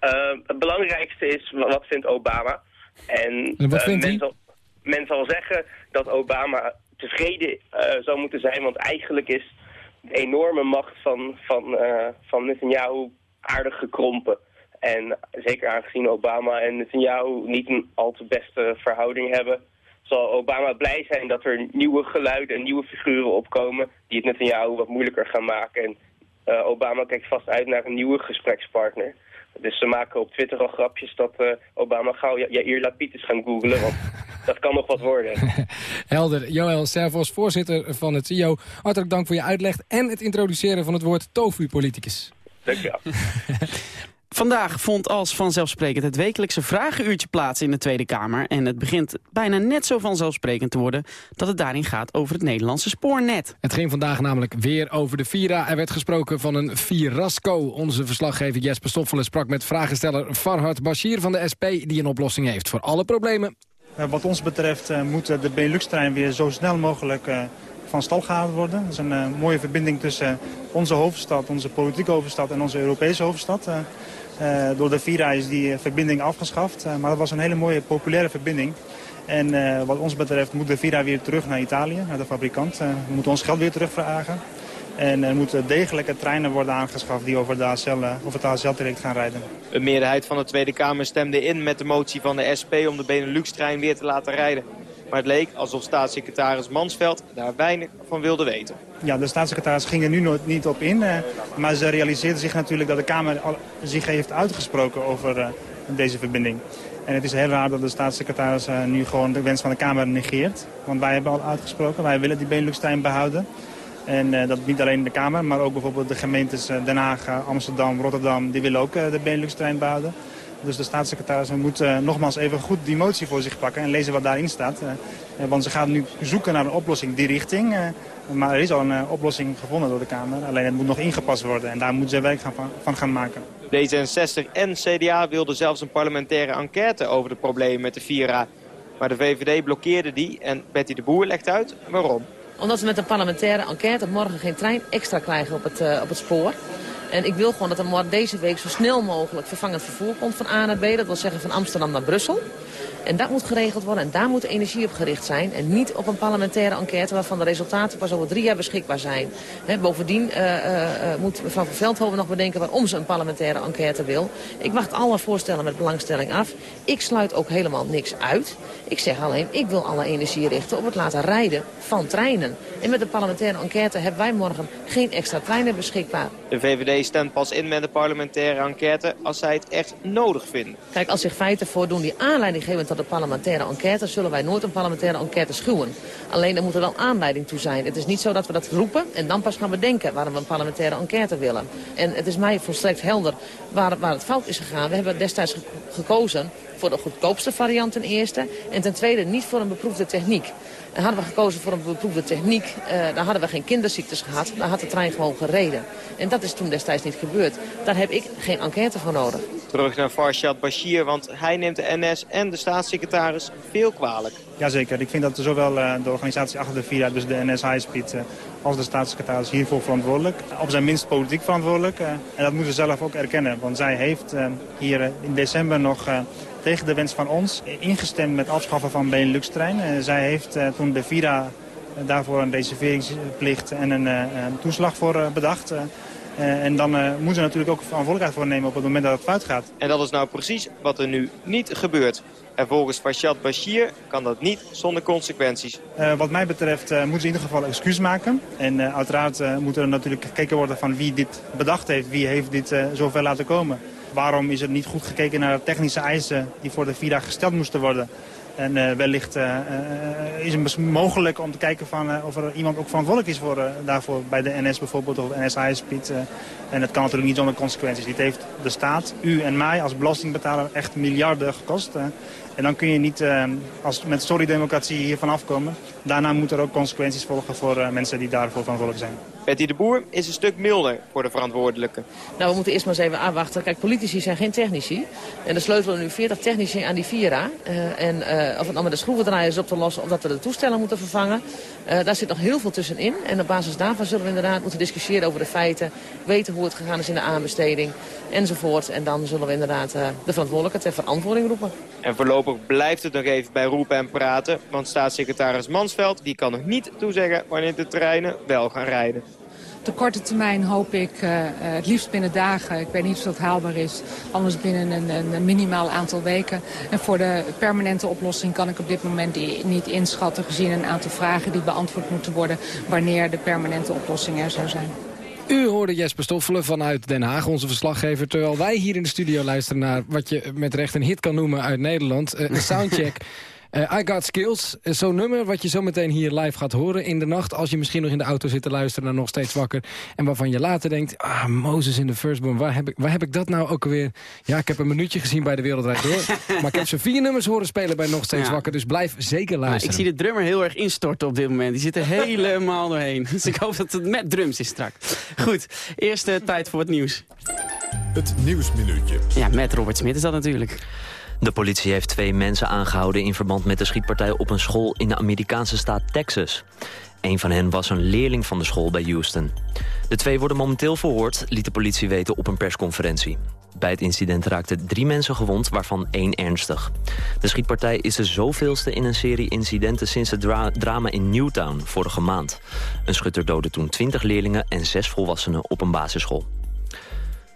Uh, het belangrijkste is, wat vindt Obama? En, en wat vindt uh, men, zal, men zal zeggen dat Obama tevreden zou moeten zijn, want eigenlijk is de enorme macht van, van, van Netanyahu aardig gekrompen. En zeker aangezien Obama en Netanyahu niet een al te beste verhouding hebben... zal Obama blij zijn dat er nieuwe geluiden en nieuwe figuren opkomen... die het Netanyahu wat moeilijker gaan maken. En uh, Obama kijkt vast uit naar een nieuwe gesprekspartner. Dus ze maken op Twitter al grapjes dat uh, Obama gauw Jair Lapid is gaan googlen... want *laughs* dat kan nog wat worden. *laughs* Helder. Joël Servos, voorzitter van het CIO. Hartelijk dank voor je uitleg en het introduceren van het woord tofu-politicus. Dank je wel. *laughs* Vandaag vond als vanzelfsprekend het wekelijkse vragenuurtje plaats in de Tweede Kamer. En het begint bijna net zo vanzelfsprekend te worden dat het daarin gaat over het Nederlandse spoornet. Het ging vandaag namelijk weer over de Vira. Er werd gesproken van een Virasco. Onze verslaggever Jesper Stoffelen sprak met vragensteller Farhad Bashir van de SP... die een oplossing heeft voor alle problemen. Uh, wat ons betreft uh, moet de Benelux-trein weer zo snel mogelijk... Uh van stal gehaald worden. Dat is een uh, mooie verbinding tussen onze hoofdstad, onze politieke hoofdstad en onze Europese hoofdstad. Uh, door de Vira is die verbinding afgeschaft, maar dat was een hele mooie populaire verbinding. En wat ons betreft moet de Vira weer terug naar Italië, naar de fabrikant. we moeten ons geld weer terugvragen. En er moeten degelijke treinen worden aangeschaft die over, de ASL, over het ASL-traject gaan rijden. Een meerderheid van de Tweede Kamer stemde in met de motie van de SP om de Benelux-trein weer te laten rijden. Maar het leek alsof staatssecretaris Mansveld daar weinig van wilde weten. Ja, de staatssecretaris ging er nu nooit niet op in. Uh, maar ze realiseerde zich natuurlijk dat de Kamer zich heeft uitgesproken over uh, deze verbinding. En het is heel raar dat de staatssecretaris uh, nu gewoon de wens van de Kamer negeert. Want wij hebben al uitgesproken, wij willen die Benelux-trein behouden. En dat niet alleen de Kamer, maar ook bijvoorbeeld de gemeentes Den Haag, Amsterdam, Rotterdam... die willen ook de Benelux-trein behouden. Dus de staatssecretaris moet uh, nogmaals even goed die motie voor zich pakken en lezen wat daarin staat. Uh, want ze gaan nu zoeken naar een oplossing die richting. maar er is al een oplossing gevonden door de Kamer. Alleen het moet nog ingepast worden en daar moeten ze werk gaan van, van gaan maken. D66 en CDA wilden zelfs een parlementaire enquête over de problemen met de Vira. Maar de VVD blokkeerde die en Betty de Boer legt uit waarom. Omdat we met een parlementaire enquête morgen geen trein extra krijgen op het, uh, op het spoor. En ik wil gewoon dat er morgen deze week zo snel mogelijk vervangend vervoer komt van A naar B. Dat wil zeggen van Amsterdam naar Brussel. En dat moet geregeld worden en daar moet energie op gericht zijn. En niet op een parlementaire enquête waarvan de resultaten pas over drie jaar beschikbaar zijn. bovendien uh, uh, moet mevrouw van Veldhoven nog bedenken waarom ze een parlementaire enquête wil. Ik wacht alle voorstellen met belangstelling af. Ik sluit ook helemaal niks uit. Ik zeg alleen, ik wil alle energie richten op het laten rijden van treinen. En met de parlementaire enquête hebben wij morgen geen extra treinen beschikbaar. De VVD stemt pas in met de parlementaire enquête als zij het echt nodig vinden. Kijk, als zich feiten voordoen die aanleiding geven tot een parlementaire enquête... zullen wij nooit een parlementaire enquête schuwen. Alleen er moet er wel aanleiding toe zijn. Het is niet zo dat we dat roepen en dan pas gaan bedenken... waarom we een parlementaire enquête willen. En het is mij volstrekt helder waar, waar het fout is gegaan. We hebben destijds gekozen voor de goedkoopste variant ten eerste. En ten tweede niet voor een beproefde techniek. En hadden we gekozen voor een beproefde techniek, uh, dan hadden we geen kinderziektes gehad. Dan had de trein gewoon gereden. En dat is toen destijds niet gebeurd. Daar heb ik geen enquête voor nodig. Terug naar Farshad Bashir, want hij neemt de NS en de staatssecretaris veel kwalijk. Jazeker, ik vind dat zowel uh, de organisatie achter de VIA, dus de NS High Speed, uh, als de staatssecretaris hiervoor verantwoordelijk. Op zijn minst politiek verantwoordelijk. en dat moeten ze zelf ook erkennen, want zij heeft hier in december nog tegen de wens van ons ingestemd met afschaffen van Benelux-trein. Uh, zij heeft uh, toen de Vira uh, daarvoor een reserveringsplicht en een, een toeslag voor bedacht. en dan moeten ze natuurlijk ook verantwoordelijkheid voor nemen op het moment dat het fout gaat. En dat is nou precies wat er nu niet gebeurt. En volgens Farshad Bashir kan dat niet zonder consequenties. wat mij betreft moeten ze in ieder geval excuus maken. En uiteraard moet er natuurlijk gekeken worden van wie dit bedacht heeft. Wie heeft dit zover laten komen. Waarom is er niet goed gekeken naar de technische eisen die voor de VIRA gesteld moesten worden? En uh, wellicht uh, is het mogelijk om te kijken van, of er iemand ook verantwoordelijk is voor, daarvoor. Bij de NS bijvoorbeeld of NS Speed. en dat kan natuurlijk niet zonder consequenties. Dit heeft de staat, u en mij als belastingbetaler echt miljarden gekost. En dan kun je niet als met sorry-democratie hiervan afkomen. Daarna moeten er ook consequenties volgen voor mensen die daarvoor verantwoordelijk zijn. Betty de Boer is een stuk milder voor de verantwoordelijke. Nou, we moeten eerst maar eens even afwachten. Kijk, politici zijn geen technici. En er sleutelen nu 40 technici aan die Vira. Uh, en of het nou met de schroevendraaiers op te lossen of dat we de toestellen moeten vervangen. daar zit nog heel veel tussenin. En op basis daarvan zullen we inderdaad moeten discussiëren over de feiten. Weten hoe het gegaan is in de aanbesteding enzovoort. En dan zullen we inderdaad de verantwoordelijke ter verantwoording roepen. En voorlopig blijft het nog even bij roepen en praten. Want staatssecretaris Mansveld die kan nog niet toezeggen wanneer de treinen wel gaan rijden. De korte termijn hoop ik uh, het liefst binnen dagen. Ik weet niet of dat haalbaar is. Anders binnen een, een, minimaal aantal weken. En voor de permanente oplossing kan ik op dit moment niet inschatten... gezien een aantal vragen die beantwoord moeten worden... wanneer de permanente oplossing er zou zijn. U hoorde Jesper Stoffelen vanuit Den Haag, onze verslaggever... terwijl wij hier in de studio luisteren naar wat je met recht een hit kan noemen uit Nederland. Uh, soundcheck *laughs* Uh, I Got Skills, uh, zo'n nummer wat je zo meteen hier live gaat horen in de nacht... als je misschien nog in de auto zit te luisteren naar Nog Steeds Wakker... en waarvan je later denkt, ah, Moses in de Firstborn, waar heb, ik, waar heb ik dat nou ook alweer... Ja, ik heb een minuutje gezien bij de Wereldrijd Door... *laughs* maar ik heb ze vier nummers horen spelen bij Nog Steeds Wakker... dus blijf zeker luisteren. ik zie de drummer heel erg instorten op dit moment. Die zit er helemaal *laughs* doorheen. Dus ik hoop dat het met drums is straks. Goed, eerste tijd voor het nieuws. Het Nieuwsminuutje. Ja, met Robert Smit is dat natuurlijk. De politie heeft twee mensen aangehouden in verband met de schietpartij op een school in de Amerikaanse staat Texas. Een van hen was een leerling van de school bij Houston. De twee worden momenteel verhoord, liet de politie weten op een persconferentie. Bij het incident raakten drie mensen gewond, waarvan één ernstig. De schietpartij is de zoveelste in een serie incidenten sinds het drama in Newtown vorige maand. Een schutter doodde toen 20 leerlingen en zes volwassenen op een basisschool.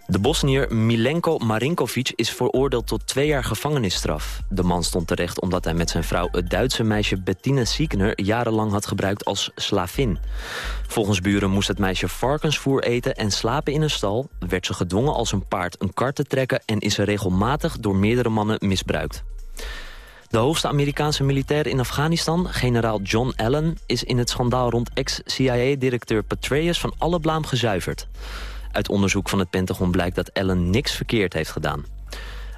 De Bosnier Milenko Marinkovic is veroordeeld tot twee jaar gevangenisstraf. De man stond terecht omdat hij met zijn vrouw het Duitse meisje Bettina Siekner jarenlang had gebruikt als slavin. Volgens buren moest het meisje varkensvoer eten en slapen in een stal, werd ze gedwongen als een paard een kar te trekken en is ze regelmatig door meerdere mannen misbruikt. De hoogste Amerikaanse militair in Afghanistan, generaal John Allen... is in het schandaal rond ex-CIA-directeur Petraeus van alle blaam gezuiverd. Uit onderzoek van het Pentagon blijkt dat Allen niks verkeerd heeft gedaan.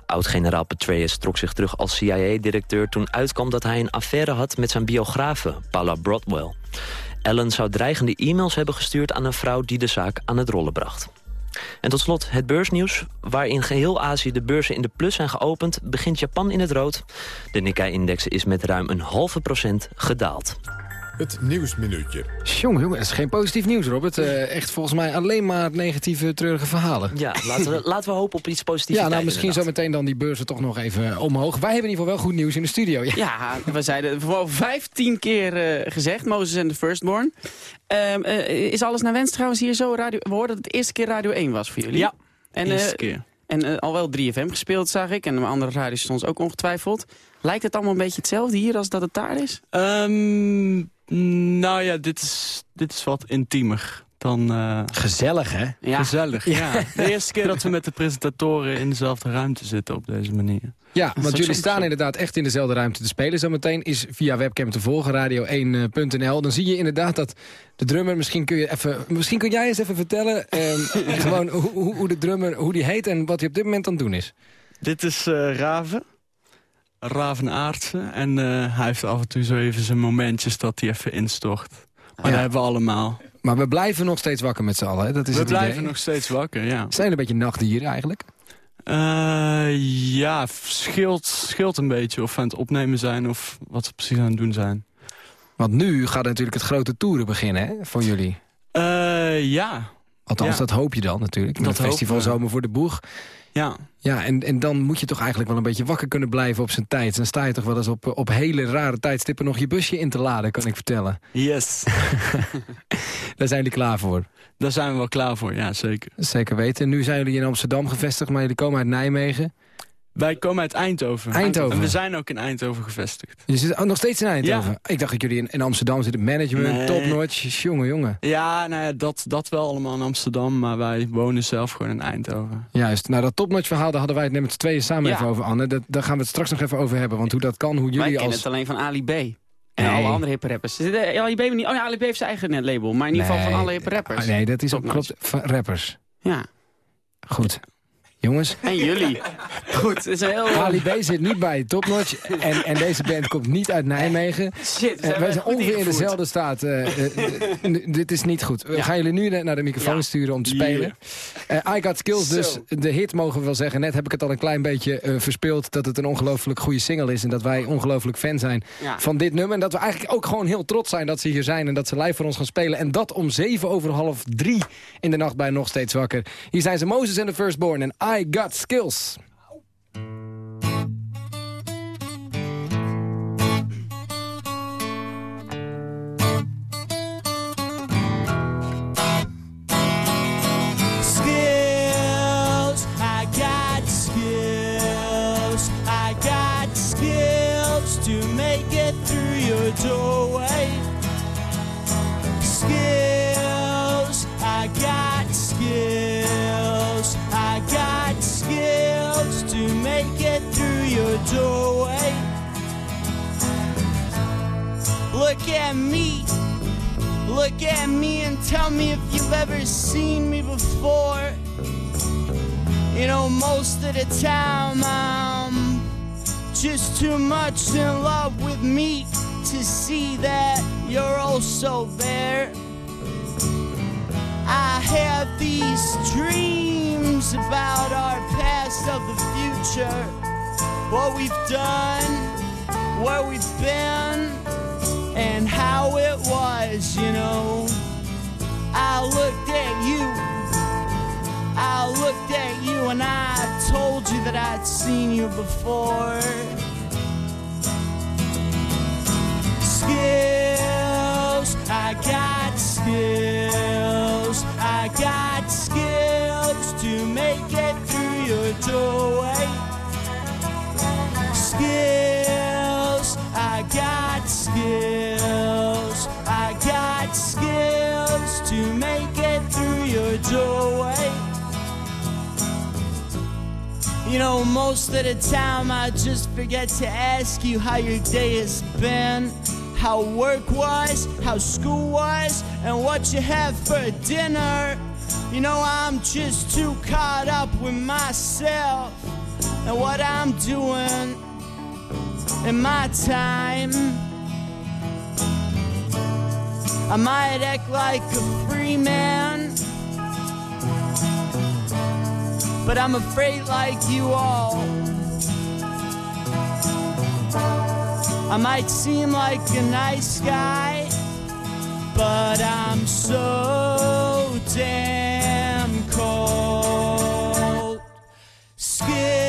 Oud-generaal Petraeus trok zich terug als CIA-directeur... toen uitkwam dat hij een affaire had met zijn biografe, Paula Broadwell. Allen zou dreigende e-mails hebben gestuurd aan een vrouw die de zaak aan het rollen bracht. En tot slot het beursnieuws. Waar in geheel Azië de beurzen in de plus zijn geopend... begint Japan in het rood. De Nikkei-index is met ruim een halve procent gedaald. Het Nieuwsminuutje. Jongen, jongen, dat is geen positief nieuws, Robert. Uh, echt volgens mij alleen maar negatieve, treurige verhalen. Ja, laten we, *laughs* laten we hopen op iets positiefs. Ja, nou misschien zo meteen dan die beurzen toch nog even omhoog. Wij hebben in ieder geval wel goed nieuws in de studio. Ja, ja we zeiden voor 15 keer uh, gezegd, Moses en de Firstborn. Uh, is alles naar wens trouwens hier zo? Radio, we hoorden dat het de eerste keer Radio 1 was voor jullie. Ja, en, eerste keer. En al wel 3FM gespeeld, zag ik. En de andere radiostations ook ongetwijfeld. Lijkt het allemaal een beetje hetzelfde hier als dat het daar is? Um, nou ja, dit is, dit is wat intiemer dan... Uh... Gezellig, hè? Ja. Gezellig, ja. De eerste keer dat we met de presentatoren in dezelfde ruimte zitten op deze manier. Ja, want jullie staan inderdaad echt in dezelfde ruimte te spelen. Zometeen is via webcam te volgen, radio1.nl. Dan zie je inderdaad dat de drummer... Misschien kun, je even, misschien kun jij eens even vertellen... Um, *laughs* gewoon hoe, hoe, de drummer hoe die heet en wat hij op dit moment aan het doen is. Dit is uh, Raven. Ravenaardse. En uh, hij heeft af en toe zo even zijn momentjes dat hij even instort. Maar ja. dat hebben we allemaal. Maar we blijven nog steeds wakker met z'n allen, hè? Dat is we het blijven idee. nog steeds wakker, ja. Zijn een beetje nachtdieren eigenlijk? Uh, ja, scheelt, scheelt een beetje of we aan het opnemen zijn... of wat we precies aan het doen zijn. Want nu gaat natuurlijk het grote toeren beginnen, hè, voor jullie. Uh, ja. Althans, ja. dat hoop je dan natuurlijk. Met dat het festival Zomer voor de Boeg. Ja. Ja, en, en dan moet je toch eigenlijk wel een beetje wakker kunnen blijven op zijn tijd. Dan sta je toch wel eens op, op hele rare tijdstippen nog je busje in te laden, kan ik vertellen. Yes. *laughs* *laughs* Daar zijn jullie klaar voor. Daar zijn we wel klaar voor, ja, zeker. Zeker weten. Nu zijn jullie in Amsterdam gevestigd, maar jullie komen uit Nijmegen. Wij komen uit Eindhoven. Eindhoven. En we zijn ook in Eindhoven gevestigd. Je zit oh, nog steeds in Eindhoven? Ja. Ik dacht dat jullie in, in Amsterdam zitten. Management, nee. topnotch, jongen, jongen. Ja, nou ja, dat, dat wel allemaal in Amsterdam. Maar wij wonen zelf gewoon in Eindhoven. Juist. Nou, dat topnotch verhaal, daar hadden wij het net met z'n tweeën samen Ja. even over, Anne. Dat, daar gaan we het straks nog even over hebben. Want hoe dat kan, hoe Wij jullie kennen als... het alleen van Ali B. En Nee. alle andere hippe rappers. Ali B niet, oh ja, Ali B heeft zijn eigen label. Maar in ieder geval Nee. van alle hippe rappers. Ah, nee, dat is ook klopt. Van rappers. Ja. Goed. Jongens. En jullie. Goed, het is een heel... Ali B zit niet bij Topnotch. En, en deze band komt niet uit Nijmegen. Shit, Eh, wij zijn ongeveer in dezelfde staat. eh, eh, dit is niet goed. We Ja. gaan jullie nu naar de microfoon Ja. sturen om te spelen. Eh, I Got Skills, dus de hit mogen we wel zeggen. Net heb ik het al een klein beetje eh, verspeeld... dat het een ongelooflijk goede single is... en dat wij ongelooflijk fan zijn Ja. van dit nummer. En dat we eigenlijk ook gewoon heel trots zijn dat ze hier zijn... en dat ze live voor ons gaan spelen. En dat om zeven over half drie in de nacht bij Nog Steeds Wakker. Hier zijn ze Moses en the Firstborn en I Got Skills. At me, Look at me and tell me if you've ever seen me before. You know, most of the time I'm just too much in love with me to see that you're also there. I have these dreams about our past of the future, what we've done, where we've been and how it was, you know. I looked at you, I looked at you, and I told you that I'd seen you before. Skills, I got skills, I got skills to make it through your doorway. Skills, doorway. You know, most of the time I just forget to ask you how your day has been, how work was, how school was, and what you had for dinner. You know, I'm just too caught up with myself. and what I'm doing in my time. I might act like a free man, but I'm afraid like you all. I might seem like a nice guy, but I'm so damn cold. Skills,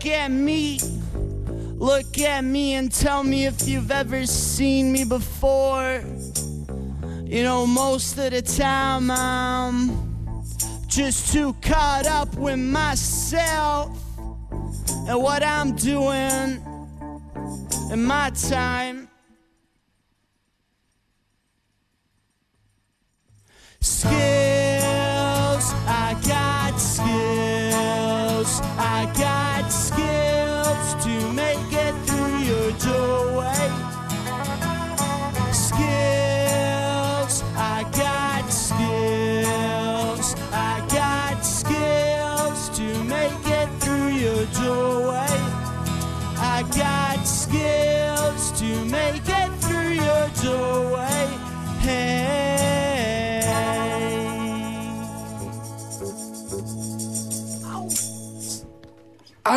look at me. Look at me and tell me if you've ever seen me before. You know, most of the time I'm just too caught up with myself and what I'm doing in my time.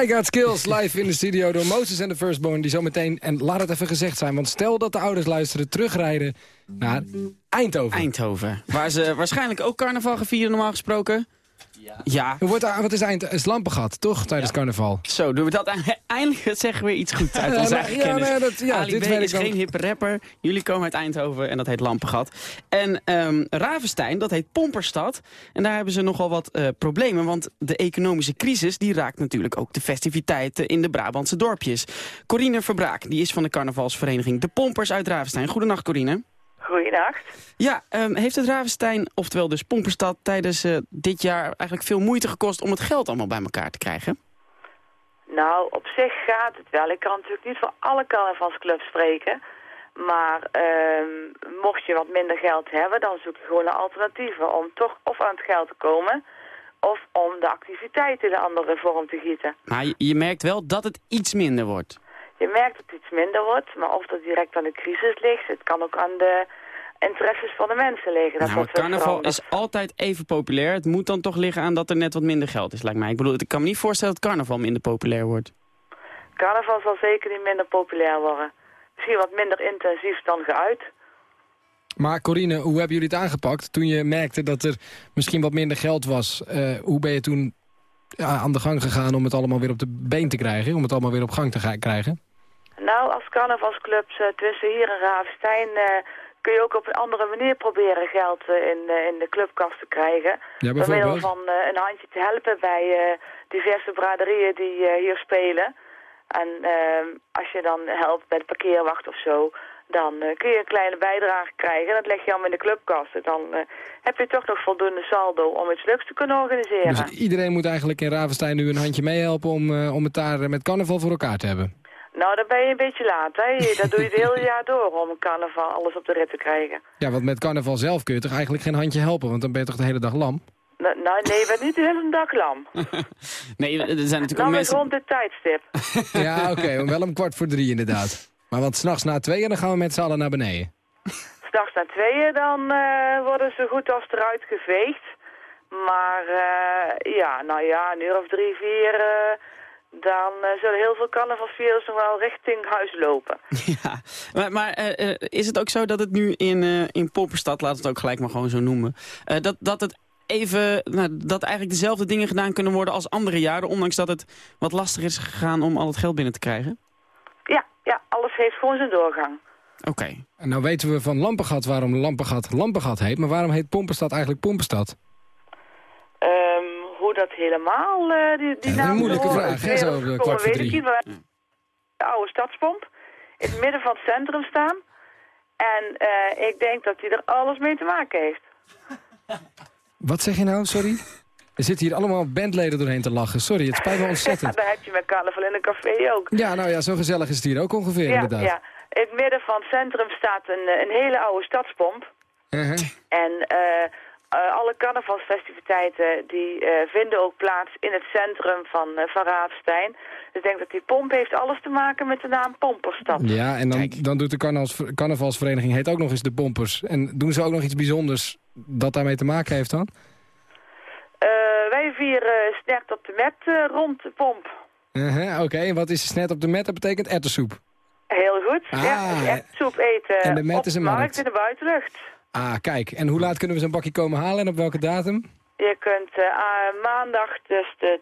I Got Skills live in de studio door Moses en de Firstborn. Die zometeen, en laat het even gezegd zijn... want stel dat de ouders luisteren, terugrijden naar Eindhoven. Eindhoven. Waar ze waarschijnlijk ook carnaval gaan vieren normaal gesproken. Ja. Hoe wordt, wat is Eind is Lampengat, toch? Tijdens carnaval. Zo, doen we dat. *laughs* Eindelijk zeggen we iets goed uit Ja, onze eigen ja, kennis. nee, dat- ja, Ali dit B weet ik is geen hippe rapper. Jullie komen uit Eindhoven en dat heet Lampengat. En ehm Ravenstein, dat heet Pomperstad. En daar hebben ze nogal wat eh, problemen. Want de economische crisis die raakt natuurlijk ook de festiviteiten in de Brabantse dorpjes. Corine Verbraak, die is van de carnavalsvereniging De Pompers uit Ravenstein. Goedenacht Corine. Goeiedag. Ja, ehm, heeft het Ravenstein, oftewel dus Pomperstad, tijdens eh, dit jaar eigenlijk veel moeite gekost om het geld allemaal bij elkaar te krijgen? Nou, op zich gaat het wel. Ik kan natuurlijk niet voor alle carnavalsclubs spreken. Maar ehm, mocht je wat minder geld hebben, dan zoek je gewoon naar alternatieven. Om toch of aan het geld te komen, of om de activiteiten in een andere vorm te gieten. Maar je, je merkt wel dat het iets minder wordt. Je merkt dat het iets minder wordt, maar of dat direct aan de crisis ligt, het kan ook aan de interesses van de mensen liggen. Dat Nou, carnaval is altijd even populair. Het moet dan toch liggen aan dat er net wat minder geld is, lijkt mij. Ik bedoel, ik kan me niet voorstellen dat carnaval minder populair wordt. Carnaval zal zeker niet minder populair worden. Misschien wat minder intensief dan geuit. Maar Corine, hoe hebben jullie het aangepakt toen je merkte dat er misschien wat minder geld was? Eh, hoe ben je toen ja, aan de gang gegaan om het allemaal weer op de been te krijgen? Om het allemaal weer op gang te krijgen? Nou, als carnavalsclubs uh, tussen hier en Ravenstein... eh, kun je ook op een andere manier proberen geld eh, in, eh, in de clubkast te krijgen. Ja, Door middel van eh, een handje te helpen bij diverse braderieën die hier spelen. En als je dan helpt bij de parkeerwacht of zo... dan kun je een kleine bijdrage krijgen. En dat leg je allemaal in de clubkast. Dan heb je toch nog voldoende saldo om iets leuks te kunnen organiseren. Dus iedereen moet eigenlijk in Ravenstein nu een handje meehelpen om, om het daar met carnaval voor elkaar te hebben. Nou, dan ben je een beetje laat, hè. Dat doe je het hele *laughs* jaar door om carnaval alles op de rit te krijgen. Ja, want met carnaval zelf kun je toch eigenlijk geen handje helpen, want dan ben je toch de hele dag lam? Nou, nou, nee, je bent niet de hele dag lam. *laughs* Nee, er zijn natuurlijk ook Lam is mensen... rond dit tijdstip. *laughs* Ja, oké, wel om kwart voor drie inderdaad. Maar want s'nachts na tweeën, dan gaan we met z'n allen naar beneden. S'nachts na tweeën, dan eh, worden ze goed als eruit geveegd. Maar eh, ja, nou ja, een uur of drie, vier... eh, dan eh, zullen heel veel carnavalsvirus nog wel richting huis lopen. *laughs* Ja, maar, maar eh, eh, is het ook zo dat het nu in, eh in Poppenstad, laten we het ook gelijk maar gewoon zo noemen... eh, dat, dat het even, nou, dat eigenlijk dezelfde dingen gedaan kunnen worden als andere jaren, ondanks dat het wat lastig is gegaan om al het geld binnen te krijgen? Ja, ja alles heeft gewoon zijn doorgang. Oké. En nou weten we van Lampengat waarom Lampengat Lampengat heet, maar waarom heet Pompenstad eigenlijk Pompenstad? Hoe dat helemaal, eh, die, die Ja, naam een moeilijke vraag, hè, zo op de Komen, kwart voor weet ik drie. niet, maar De oude stadspomp, in het midden van het centrum staan. En eh, ik denk dat hij er alles mee te maken heeft. Wat zeg je nou, sorry? Er zitten hier allemaal bandleden doorheen te lachen. Sorry, het spijt me ontzettend. *laughs* dat heb je met carnaval in een café ook. Ja, nou ja, zo gezellig is het hier ook ongeveer ja, inderdaad. ja. In het midden van het centrum staat een, eh, een hele oude stadspomp. Uh-huh. En eh, eh, alle carnavalsfestiviteiten die eh, vinden ook plaats in het centrum van, eh van Raafstein. Dus ik denk dat die pomp heeft alles te maken met de naam Pomperstad. Ja, en dan, dan doet de carnavals, carnavalsvereniging, heet ook nog eens de Pompers. En doen ze ook nog iets bijzonders dat daarmee te maken heeft dan? Eh, wij vieren snert op de met eh, rond de pomp. Oké, en wat is snet op de met? Dat betekent erwtensoep. Heel goed. Ah, ja, soep eten en de met op is de een markt markt. in de buitenlucht. Ah, kijk. En hoe laat kunnen we zo'n bakje komen halen en op welke datum? Je kunt eh, ah, maandag, dus de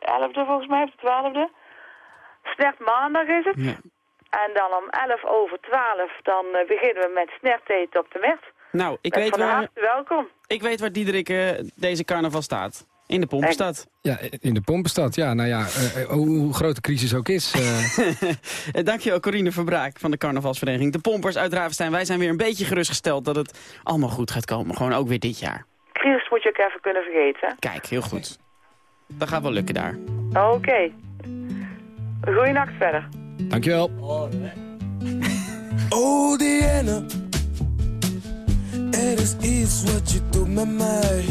11e volgens mij, of de 12e. Snert maandag is het. En dan om 11 over 12, dan eh, beginnen we met snert eten op de met. Nou, ik weet, van waar, harte welkom. ik weet waar Diederik eh, deze carnaval staat. In de Pompenstad. Ja, in de Pompenstad. Ja, nou ja, eh, eh, hoe, groot de crisis ook is. eh, *laughs* Eh, Dankjewel Corine Verbraak van de carnavalsvereniging. De Pompers uit Ravenstein. Wij zijn weer een beetje gerustgesteld dat het allemaal goed gaat komen. Gewoon ook weer dit jaar. Crisis moet je ook even kunnen vergeten. Kijk, heel goed. Dat gaat wel lukken daar. Oké. Goeienacht verder. Dankjewel. Oh Diana, er is iets wat je doet met mij.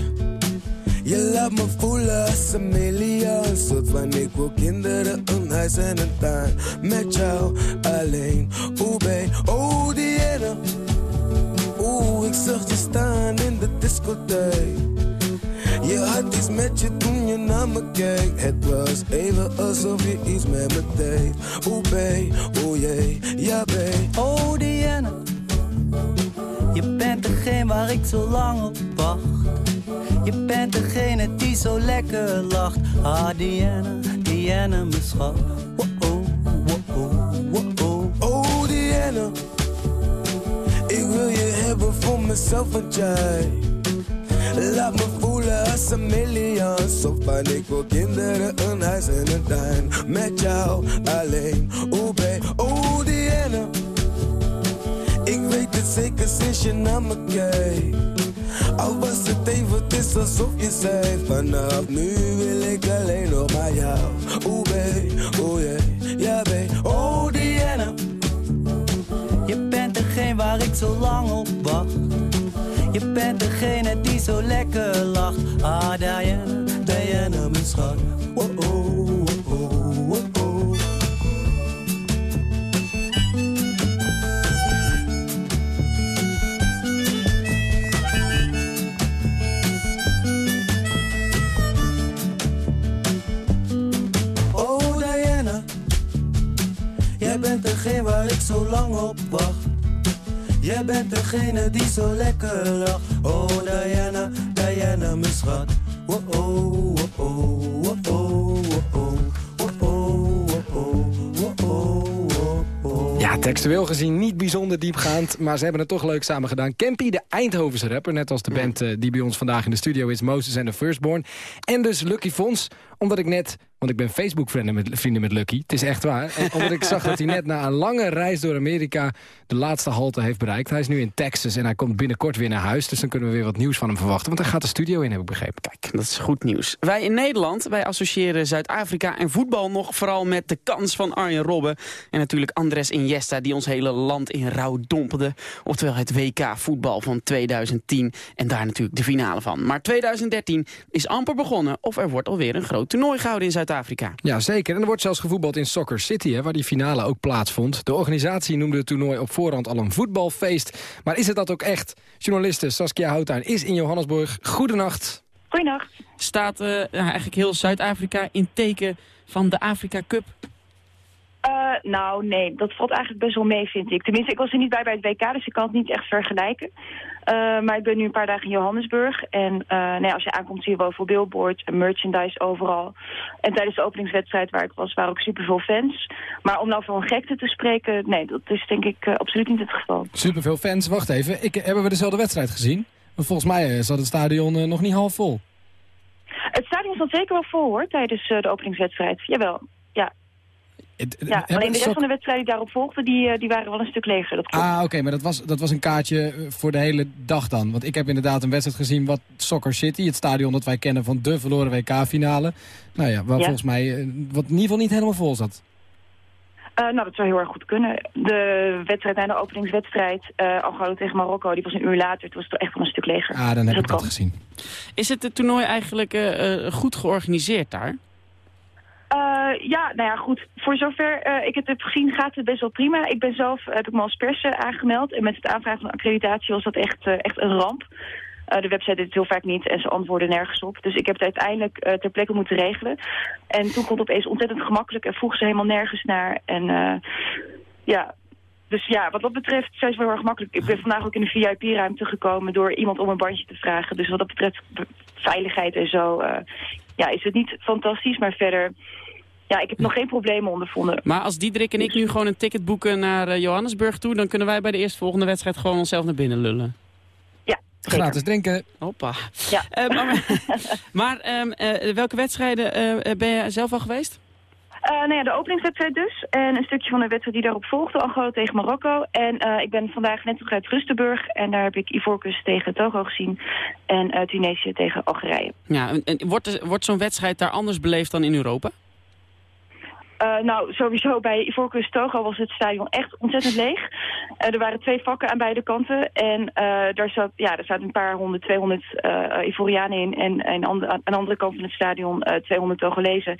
Je laat me voelen als een miljoen. Soort van ik wil kinderen, een huis en een tuin. Met jou alleen, oeh babe. Oh Diana, oeh ik zag je staan in de discotheek. Je had iets met je toen je naar me keek. Het was even alsof je iets met me deed. Oeh babe, oeh jee, ja babe. Oh Diana, je bent degene waar ik zo lang op wacht. Je bent degene die zo lekker lacht. Ah Diana, Diana mijn schat. Wow, wow, wow, wow. Oh Diana, ik wil je hebben voor mezelf want jij Laat me voelen als een miljoen Zo van ik wil kinderen, een huis en een tuin Met jou alleen, oh babe, oh Diana Ik weet het zeker sinds je naar me kijkt Al was het even, het is alsof je zei Vanaf nu wil ik alleen nog maar jou Oh babe, oh yeah, ja babe, oh Diana Je bent degene waar ik zo lang op wacht. Je bent degene die zo lekker lacht. Ah Diana, Diana mijn schat. Oh, oh, lang op wacht. Jij bent degene die zo lekker lacht. Oh Diana, Diana mijn schat. Oh oh oh oh oh oh oh Ja, textueel gezien niet bijzonder diepgaand, maar ze hebben het toch leuk samen gedaan. Campy, de Eindhovense rapper, net als de band eh, die bij ons vandaag in de studio is, Moses and the Firstborn. En dus Lucky Fons, omdat ik net, want ik ben Facebook-vrienden met, vrienden met Lucky, het is echt waar. En *laughs* omdat ik zag dat hij net na een lange reis door Amerika de laatste halte heeft bereikt. Hij is nu in Texas en hij komt binnenkort weer naar huis, dus dan kunnen we weer wat nieuws van hem verwachten. Want hij gaat de studio in, heb ik begrepen. Kijk, dat is goed nieuws. Wij in Nederland, wij associëren Zuid-Afrika en voetbal nog vooral met de kans van Arjen Robben. En natuurlijk Andres Iniesta, die ons hele land in rouw dompelde. Oftewel het WK voetbal van 2010 en daar natuurlijk de finale van. Maar 2013 is amper begonnen of er wordt alweer een groot toernooi gehouden in Zuid-Afrika. Ja, zeker. En er wordt zelfs gevoetbald in Soccer City, hè, waar die finale ook plaatsvond. De organisatie noemde het toernooi op voorhand al een voetbalfeest. Maar is het dat ook echt? Journaliste Saskia Houttuin is in Johannesburg. Goedenacht. Goedenacht. Staat eh, eigenlijk heel Zuid-Afrika in teken van de Afrika Cup? Uh, nou, nee, dat valt eigenlijk best wel mee, vind ik. Tenminste, ik was er niet bij bij het WK, dus ik kan het niet echt vergelijken. Uh, maar ik ben nu een paar dagen in Johannesburg. En uh, nee, als je aankomt zie je wel veel billboards en merchandise overal. En tijdens de openingswedstrijd waar ik was, waren ook superveel fans. Maar om nou van gekte te spreken, nee, dat is denk ik absoluut niet het geval. Superveel fans, wacht even. Ik, hebben we dezelfde wedstrijd gezien? Volgens mij zat het stadion nog niet half vol. Het stadion zat zeker wel vol hoor, tijdens de openingswedstrijd. Jawel, ja. ja, alleen de rest van de wedstrijden die daarop volgden, die, die waren wel een stuk leger. Dat ah, oké, maar dat was, dat was een kaartje voor de hele dag dan. Want ik heb inderdaad een wedstrijd gezien wat Soccer City, het stadion dat wij kennen van de verloren WK-finale. Nou ja, waar volgens mij, wat in ieder geval niet helemaal vol zat. Uh, nou, dat zou heel erg goed kunnen. De wedstrijd na de openingswedstrijd, uh, Angola tegen Marokko, die was een uur later. Het was toch echt wel een stuk leger. Ah, dan heb ik dat gezien. Is het, het toernooi eigenlijk uh, goed georganiseerd daar? Ja, nou ja, goed. Voor zover ik het heb gezien gaat het best wel prima. Ik ben zelf, heb ik me als pers aangemeld. En met het aanvragen van accreditatie was dat echt, echt een ramp. Uh, de website deed het heel vaak niet en ze antwoorden nergens op. Dus ik heb het uiteindelijk uh, ter plekke moeten regelen. En toen kon het opeens ontzettend gemakkelijk en vroeg ze helemaal nergens naar. En uh, ja, dus ja, wat dat betreft zijn ze wel erg makkelijk. Ik ben vandaag ook in de VIP-ruimte gekomen door iemand om een bandje te vragen. Dus wat dat betreft veiligheid en zo, ja, is het niet fantastisch. Maar verder, ja, ik heb nog geen problemen ondervonden. Maar als Diederik en ik nu gewoon een ticket boeken naar Johannesburg toe... dan kunnen wij bij de eerstvolgende wedstrijd gewoon onszelf naar binnen lullen. Gratis drinken. Hoppa. Ja. Uh, maar *laughs* *laughs* maar uh, welke wedstrijden uh, ben je zelf al geweest? Nou ja, de openingswedstrijd dus. En een stukje van de wedstrijd die daarop volgde, Angola tegen Marokko. En ik ben vandaag net terug uit Rustenburg. En daar heb ik Ivoorkust tegen Togo gezien. En Tunesië tegen Algerije. Ja, en wordt, wordt zo'n wedstrijd daar anders beleefd dan in Europa? Uh, nou, sowieso bij Ivoorkust Togo was het stadion echt ontzettend *laughs* leeg. Uh, er waren twee vakken aan beide kanten. En uh, daar, zat, ja, daar zaten een paar honderd, 200 Ivorianen in. En, en aan de andere kant van het stadion 200 Togolezen.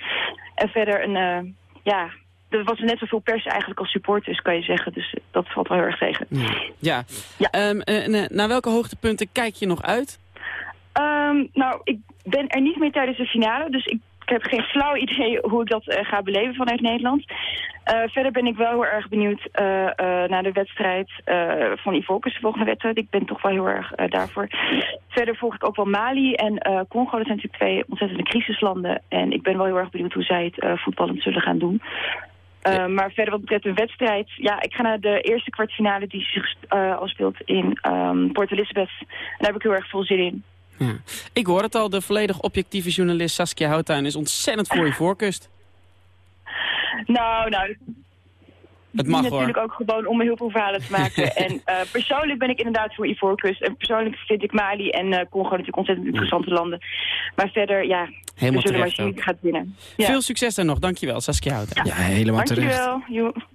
En verder een, ja, er was net zoveel pers eigenlijk als supporters, kan je zeggen. Dus dat valt wel heel erg tegen. Ja. ja. Um, naar welke hoogtepunten kijk je nog uit? Um, nou, ik ben er niet meer tijdens de finale. Dus ik ik heb geen flauw idee hoe ik dat uh, ga beleven vanuit Nederland. Uh, verder ben ik wel heel erg benieuwd uh, naar de wedstrijd van Ivoorkust, de volgende wedstrijd. Ik ben toch wel heel erg daarvoor. Verder volg ik ook wel Mali en Congo. Dat zijn natuurlijk twee ontzettende crisislanden. En ik ben wel heel erg benieuwd hoe zij het voetballend zullen gaan doen. Uh, maar verder wat betreft een wedstrijd... Ja, ik ga naar de eerste kwartfinale die zich uh, afspeelt in um, Port Elizabeth. En daar heb ik heel erg veel zin in. Ja. Ik hoor het al, de volledig objectieve journalist Saskia Houttuin is ontzettend voor je voorkust. Nou, nou, het mag natuurlijk ook gewoon om heel veel verhalen te maken. *laughs* en uh, persoonlijk ben ik inderdaad voor Ivoorkust. En persoonlijk vind ik Mali en uh, Congo natuurlijk ontzettend interessante landen. Maar verder, ja, helemaal we zullen maar zien gaat winnen. Ja. Veel succes daar nog. Dankjewel, Saskia Houten. Ja, helemaal Dankjewel.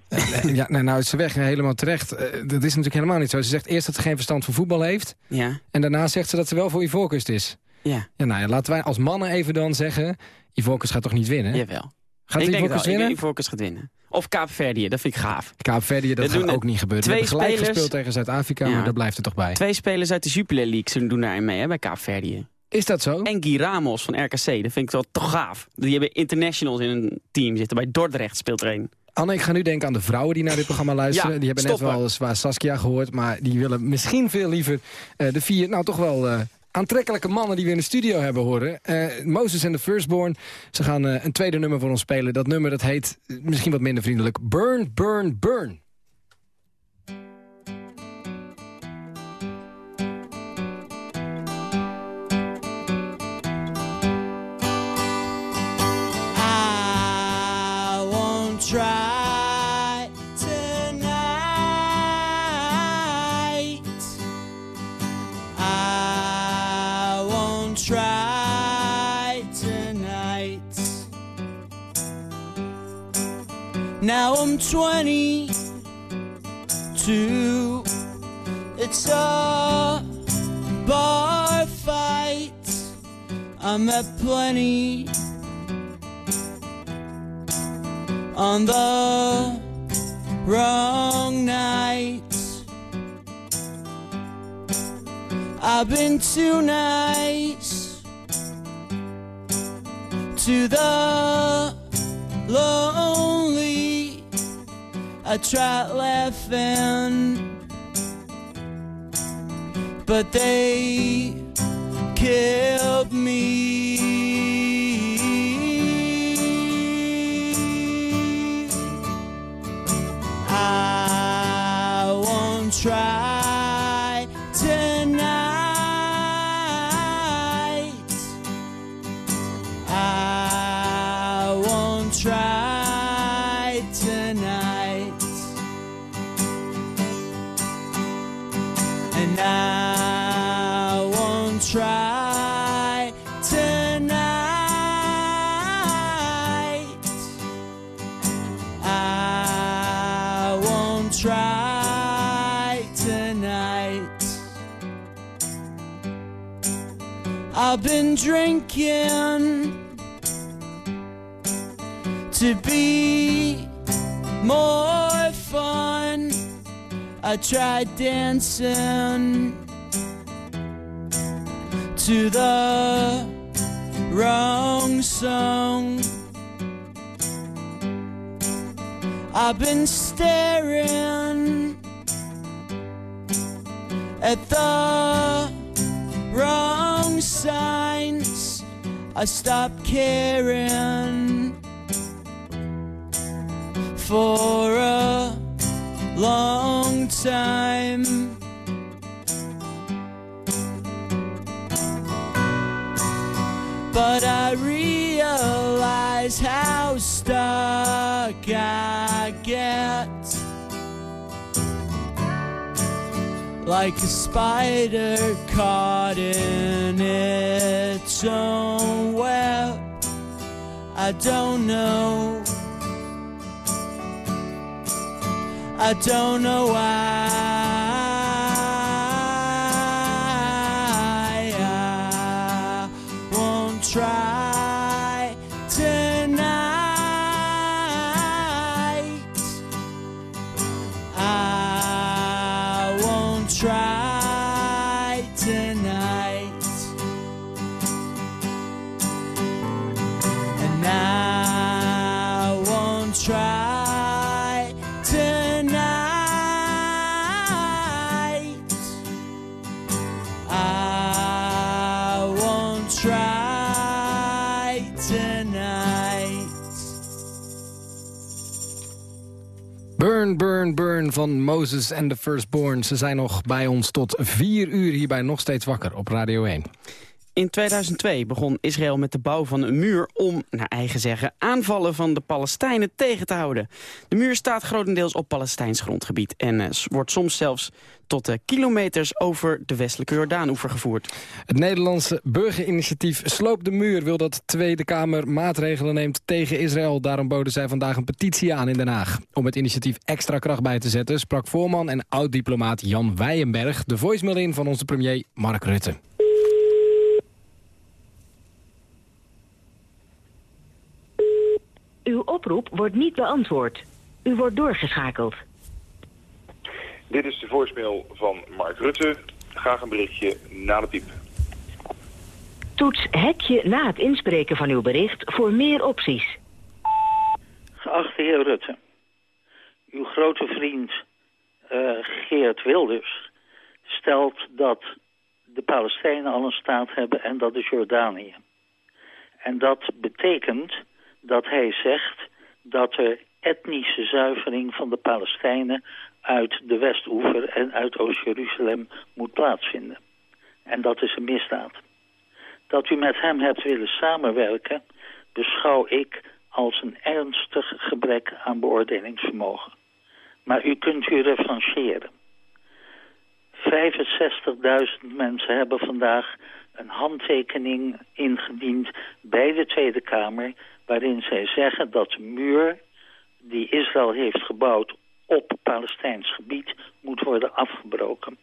terecht. ja, nou, nou is ze weg, helemaal terecht. Uh, dat is natuurlijk helemaal niet zo. Ze zegt eerst dat ze geen verstand van voetbal heeft. Ja. En daarna zegt ze dat ze wel voor Ivoorkust is. Ja. ja nou ja, laten wij als mannen even dan zeggen... Ivoorkust gaat toch niet winnen? Jawel. Gaat ik Ivoorkust winnen? Ik Ivoorkust gaat winnen. Of Kaapverdië, dat vind ik gaaf. Kaapverdië, dat, dat gaat ook niet gebeuren. Twee hebben gelijk gespeeld tegen Zuid-Afrika, ja. maar daar blijft het toch bij. Twee spelers uit de Jupiler League doen daarin mee hè, bij Kaapverdië. Is dat zo? En Guy Ramos van RKC, dat vind ik wel toch gaaf. Die hebben internationals in een team zitten. Bij Dordrecht speelt er een. Anne, ik ga nu denken aan de vrouwen die naar dit programma *laughs* luisteren. Ja, die hebben stoppen. net wel zwaar Saskia gehoord, maar die willen misschien veel liever uh, de vier, nou toch wel uh, aantrekkelijke mannen die we in de studio hebben horen. Uh, Moses en de Firstborn. Ze gaan uh, een tweede nummer voor ons spelen. Dat nummer dat heet, uh, misschien wat minder vriendelijk, Burn, Burn, Burn. Now I'm 22. It's a bar fight. I'm at plenty on the wrong night. I've been too nice to the lonely I tried laughing, but they killed me. I've been drinking to be more fun. I tried dancing to the wrong song. I've been staring at the wrong signs. I stopped caring for a long time. But I realize how stuck I get. Like a spider caught in its own web. I don't know. I don't know why. Van Moses and the Firstborn. Ze zijn nog bij ons tot vier uur hierbij nog steeds wakker op Radio 1. In 2002 begon Israël met de bouw van een muur om, naar eigen zeggen, aanvallen van de Palestijnen tegen te houden. De muur staat grotendeels op Palestijns grondgebied en eh, wordt soms zelfs tot eh, kilometers over de westelijke Jordaanoever gevoerd. Het Nederlandse burgerinitiatief Sloop de Muur wil dat de Tweede Kamer maatregelen neemt tegen Israël. Daarom boden zij vandaag een petitie aan in Den Haag. Om het initiatief extra kracht bij te zetten sprak voorman en oud-diplomaat Jan Weijenberg de voicemail in van onze premier Mark Rutte. Uw oproep wordt niet beantwoord. U wordt doorgeschakeld. Dit is de voicemail van Mark Rutte. Graag een berichtje na de piep. Toets hekje na het inspreken van uw bericht voor meer opties. Geachte heer Rutte, uw grote vriend eh, Geert Wilders stelt dat de Palestijnen al een staat hebben en dat is Jordanië. En dat betekent dat hij zegt dat er etnische zuivering van de Palestijnen uit de Westoever en uit Oost-Jeruzalem moet plaatsvinden. En dat is een misdaad. Dat u met hem hebt willen samenwerken, beschouw ik als een ernstig gebrek aan beoordelingsvermogen. Maar u kunt u revancheren. 65.000 mensen hebben vandaag een handtekening ingediend bij de Tweede Kamer... waarin zij zeggen dat de muur die Israël heeft gebouwd op Palestijns gebied moet worden afgebroken.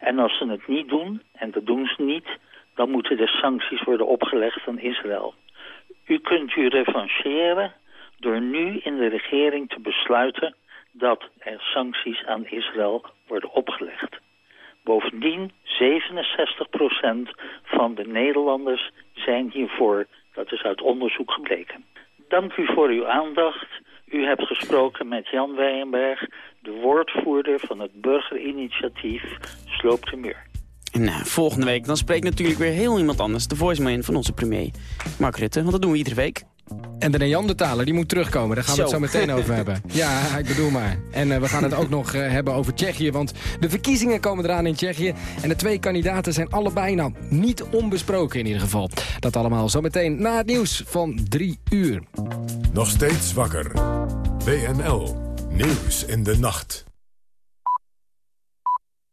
En als ze het niet doen, en dat doen ze niet... dan moeten er sancties worden opgelegd aan Israël. U kunt u revancheren door nu in de regering te besluiten... dat er sancties aan Israël worden opgelegd. Bovendien, 67% van de Nederlanders zijn hiervoor. Dat is uit onderzoek gebleken. Dank u voor uw aandacht. U hebt gesproken met Jan Weijenberg, de woordvoerder van het burgerinitiatief Sloop de Muur. Uh, volgende week dan spreekt natuurlijk weer heel iemand anders. De voicemail van onze premier, Mark Rutte. Want dat doen we iedere week. En de Neandertaler, die moet terugkomen. Daar gaan we het zo meteen over hebben. *laughs* Ja, ik bedoel maar. En uh, we gaan het ook nog uh, hebben over Tsjechië. Want de verkiezingen komen eraan in Tsjechië. En de twee kandidaten zijn allebei nou niet onbesproken in ieder geval. Dat allemaal zometeen na het nieuws van drie uur. Nog steeds wakker. WNL. Nieuws in de nacht.